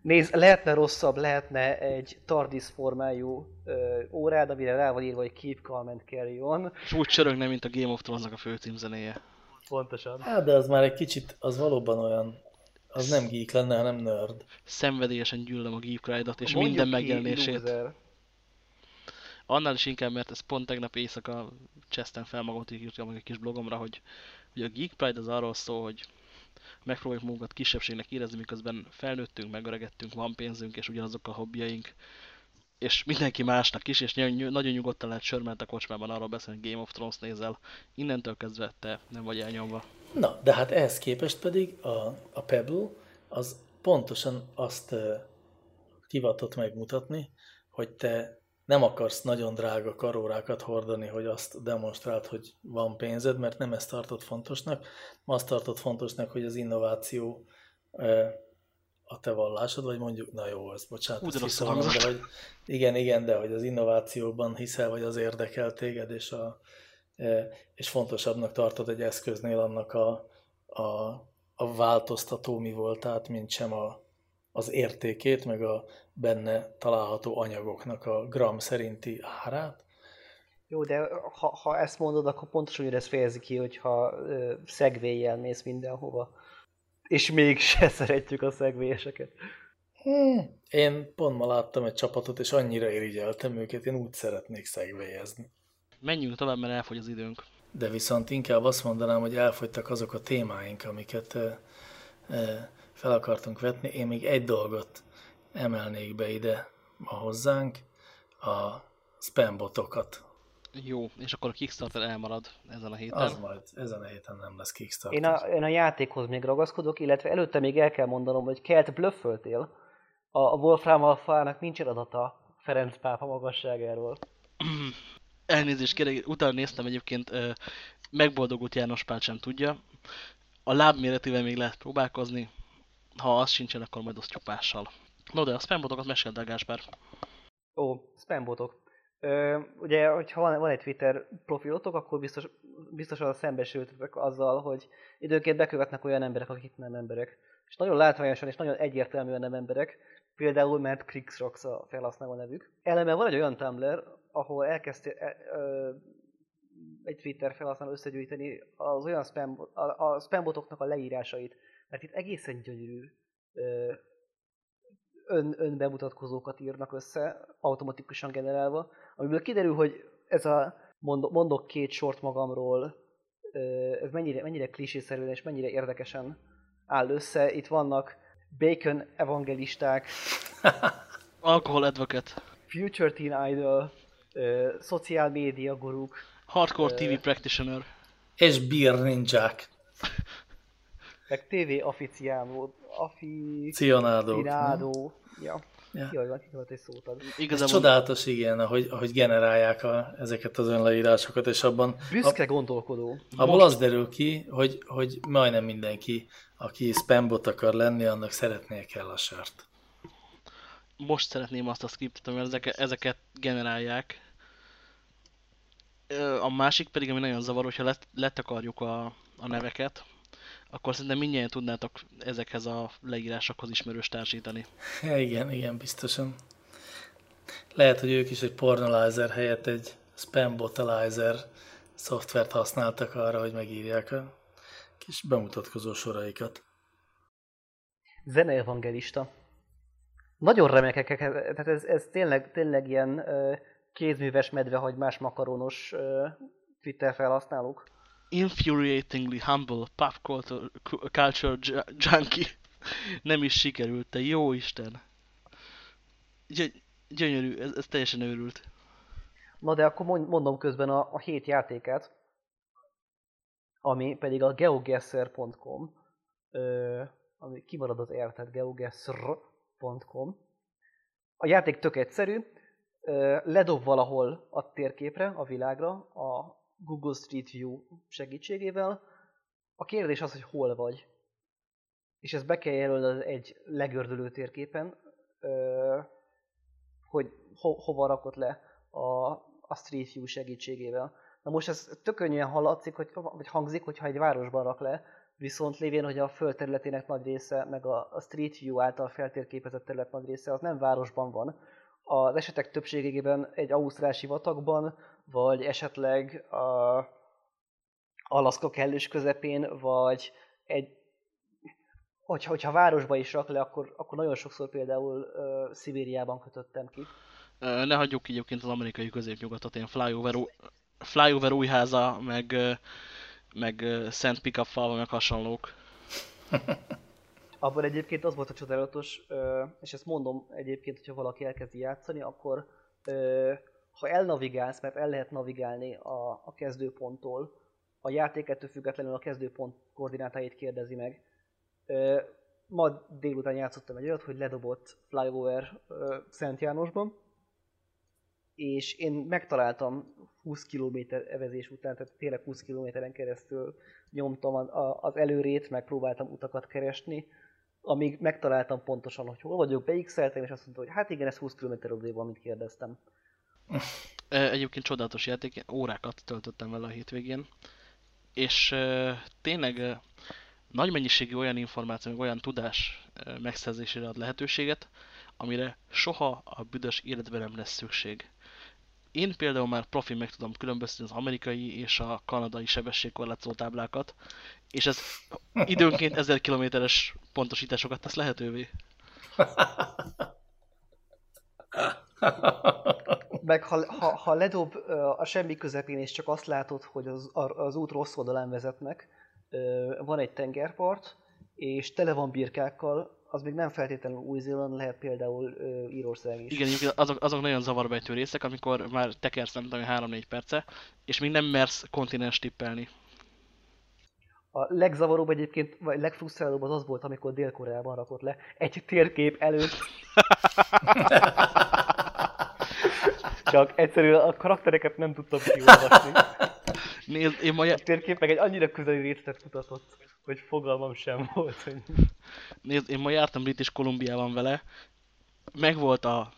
Nézd, lehetne rosszabb, lehetne egy TARDIS formájú ö, órád, amire rá van írva, hogy Keep Calm and Carry On. És úgy csörögne, mint a Game of Thrones-nak a főcímzenéje. Pontosan. Hát, de az már egy kicsit, az valóban olyan, az nem geek lenne, hanem nerd. Szenvedélyesen gyűlöm a Geek Ride-ot, és Mondjuk minden megjelenését. Annál is inkább, mert ez pont tegnap éjszaka csesztem fel magamat, írtam meg egy kis blogomra, hogy, hogy a Geek Pride az arról szól, hogy megpróbáljuk magunkat kisebbségnek érezni, miközben felnőttünk, megöregettünk, van pénzünk, és ugyanazok a hobbiaink, és mindenki másnak is, és nagyon nyugodtan lehet sörmelt a kocsmában arról beszélni, Game of Thrones nézel. Innentől kezdve te nem vagy elnyomva. Na, de hát ehhez képest pedig a, a Pebble az pontosan azt uh, hivatott megmutatni, hogy te nem akarsz nagyon drága karórákat hordani, hogy azt demonstrált, hogy van pénzed, mert nem ezt tartott fontosnak. Azt tartott fontosnak, hogy az innováció a te vallásod, vagy mondjuk, na jó, ez bocsánat, Úgy ezt hiszem, de hogy, igen, igen, de hogy az innovációban hiszel, vagy az érdekel téged, és, a, és fontosabbnak tartod egy eszköznél annak a, a, a változtató mi voltát, mint sem a, az értékét, meg a benne található anyagoknak a gram szerinti árát. Jó, de ha, ha ezt mondod, akkor pontosan hogy ez fejezi ki, hogyha szegvéjjel mész mindenhova. És mégse <laughs> szeretjük a szegvélyeseket. Hmm. Én pont ma láttam egy csapatot, és annyira irigyeltem őket, én úgy szeretnék szegvélyezni. Menjünk tovább, mert elfogy az időnk. De viszont inkább azt mondanám, hogy elfogytak azok a témáink, amiket eh, eh, fel akartunk vetni. Én még egy dolgot emelnék be ide a hozzánk, a spambotokat. Jó, és akkor a Kickstarter elmarad ezen a héten. Az majd, ezen a héten nem lesz Kickstarter. Én a, én a játékhoz még ragaszkodok, illetve előtte még el kell mondanom, hogy Kelt blöfföltél. A, a Wolfram Alpha-nak nincs adata Ferenc pápa magasságáról. <clears throat> Elnézést kérek, utána néztem egyébként, megboldogult János Pál sem tudja. A láb méretével még lehet próbálkozni, ha az sincsen, akkor majd osztjuk mással. No de a spambotokat meséld el, Gáspár. Ó, spambotok. Ö, ugye, hogyha van, van egy Twitter profilotok, akkor biztos biztosan szembesültetek azzal, hogy időnként bekövetnek olyan emberek, akik nem emberek. És nagyon látványosan és nagyon egyértelműen nem emberek. Például, mert Krixrox a felhasználó nevük. Eleme van egy olyan Tumblr, ahol elkezdte egy Twitter felhasználó összegyűjteni az olyan spam, a, a spambotoknak a leírásait. Mert itt egészen gyönyörű ö, ön, önbemutatkozókat írnak össze, automatikusan generálva, amiből kiderül, hogy ez a mondok, mondok két sort magamról, ez mennyire, mennyire klisészerűen és mennyire érdekesen áll össze. Itt vannak bacon evangelisták, <laughs> Alkohol advocate, future teen idol, ö, szociál média guruk, hardcore TV practitioner. És beer ninják. Meg TV nem? aficionado, ja. Ja. Jaj, van, volt egy szót ad. Ez Igazából csodálatos, igen, ahogy, ahogy generálják a, ezeket az önleírásokat, és abban Büszke gondolkodó. abból az derül ki, hogy, hogy majdnem mindenki, aki spambot akar lenni, annak szeretnie kell a sört. most szeretném azt a scriptet, amivel ezeket, ezeket generálják. A másik pedig, ami nagyon zavar, hogyha let, letakarjuk a, a neveket, akkor szerintem mindjárt tudnátok ezekhez a leírásokhoz ismerős társítani. Ja, igen, igen, biztosan. Lehet, hogy ők is egy pornolizer helyett egy spambotalizer szoftvert használtak arra, hogy megírják a kis bemutatkozó soraikat. Zene evangelista. Nagyon remekek, tehát ez, ez tényleg, tényleg ilyen kézműves medvehagymás makaronos Twitter felhasználók. Infuriatingly humble pop culture, culture ju- junkie. Nem is sikerült, te jó Isten. Gy- gyönyörű, ez, ez teljesen őrült. Na de akkor mond- mondom közben a, a hét játékát, ami pedig a geogesser.com, ami kimarad az R, tehát geogesser.com. A játék tök egyszerű, ö, ledob valahol a térképre, a világra, a Google Street View segítségével. A kérdés az, hogy hol vagy. És ezt be kell jelölned egy legördülő térképen, hogy ho- hova rakod le a, a Street View segítségével. Na most ez tök könnyen hallatszik, hogy, vagy hangzik, hogyha egy városban rak le, viszont lévén, hogy a földterületének nagy része, meg a Street View által feltérképezett terület nagy része, az nem városban van. Az esetek többségében egy ausztrál sivatagban, vagy esetleg a Alaszka kellős közepén, vagy egy hogyha, hogyha városba is rak le, akkor, akkor nagyon sokszor például uh, Szibériában kötöttem ki. Ne hagyjuk ki egyébként az amerikai középnyugatot, ilyen flyover, új- flyover újháza, meg, meg Szent Pickup falva, meg hasonlók. <laughs> Abban egyébként az volt a csodálatos, és ezt mondom egyébként, hogyha valaki elkezdi játszani, akkor ha elnavigálsz, mert el lehet navigálni a, a kezdőponttól, a játék ettől függetlenül a kezdőpont koordinátáit kérdezi meg. Ma délután játszottam egy olyat, hogy ledobott flyover Szent Jánosban, és én megtaláltam 20 km evezés után, tehát tényleg 20 kilométeren keresztül nyomtam az előrét, meg próbáltam utakat keresni, amíg megtaláltam pontosan, hogy hol vagyok, beixeltem, és azt mondta, hogy hát igen, ez 20 km odébb van, amit kérdeztem. Egyébként csodálatos játék, órákat töltöttem vele a hétvégén, és tényleg nagy mennyiségű olyan információ, meg olyan tudás megszerzésére ad lehetőséget, amire soha a büdös életben nem lesz szükség. Én például már profi meg tudom különböztetni az amerikai és a kanadai sebességkorlátozó táblákat, és ez <laughs> időnként 1000 kilométeres pontosításokat tesz lehetővé. Meg ha, ha, ha ledob a semmi közepén, és csak azt látod, hogy az, az út rossz oldalán vezetnek, van egy tengerpart, és tele van birkákkal, az még nem feltétlenül Új-Zéland, lehet például ö, Írország is. Igen, azok, azok nagyon zavarbejtő részek, amikor már tekersz nem tudom, 3-4 perce, és még nem mersz kontinens tippelni. A legzavaróbb egyébként, vagy legfrusztrálóbb az az volt, amikor Dél-Koreában rakott le egy térkép előtt. <laughs> Csak egyszerűen a karaktereket nem tudtam kiolvasni. Nézd, én ma, A térkép meg egy annyira közeli részletet mutatott, hogy fogalmam sem volt, hogy... nézd, én ma jártam British Kolumbiában vele, megvolt a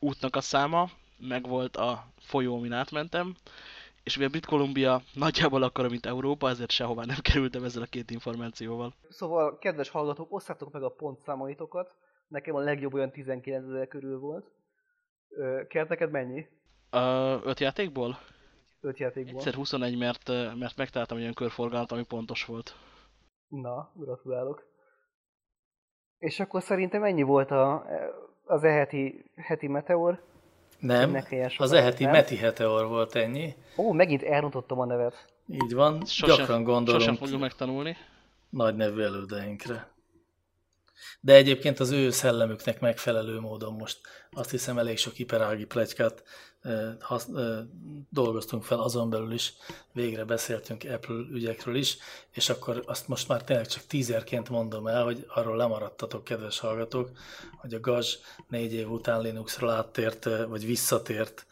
útnak a száma, megvolt a folyó, amin átmentem, És ugye Brit Columbia nagyjából akkora, mint Európa, ezért sehová nem kerültem ezzel a két információval. Szóval, kedves hallgatók, osszátok meg a pontszámaitokat. Nekem a legjobb olyan 19 ezer körül volt. Kert, neked mennyi? Uh, öt játékból? Öt játékból. Egyszer 21, mert, mert megtaláltam egy olyan körforgalmat, ami pontos volt. Na, gratulálok. És akkor szerintem ennyi volt a, az e-heti heti meteor? Nem, az eheti Meti Heteor volt ennyi. Ó, megint elrontottam a nevet. Így van, sosem, gyakran gondolunk. Sosem fogjuk megtanulni. Nagy nevű elődeinkre. De egyébként az ő szellemüknek megfelelő módon most azt hiszem elég sok hiperági plegykát hasz, dolgoztunk fel azon belül is, végre beszéltünk Apple ügyekről is, és akkor azt most már tényleg csak tízerként mondom el, hogy arról lemaradtatok, kedves hallgatók, hogy a Gazs négy év után Linuxra áttért, vagy visszatért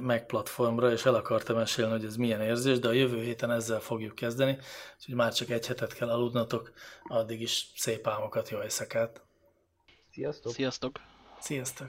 meg platformra, és el akartam mesélni, hogy ez milyen érzés, de a jövő héten ezzel fogjuk kezdeni, úgyhogy már csak egy hetet kell aludnatok, addig is szép álmokat, jó éjszakát! Sziasztok! Sziasztok! Sziasztok!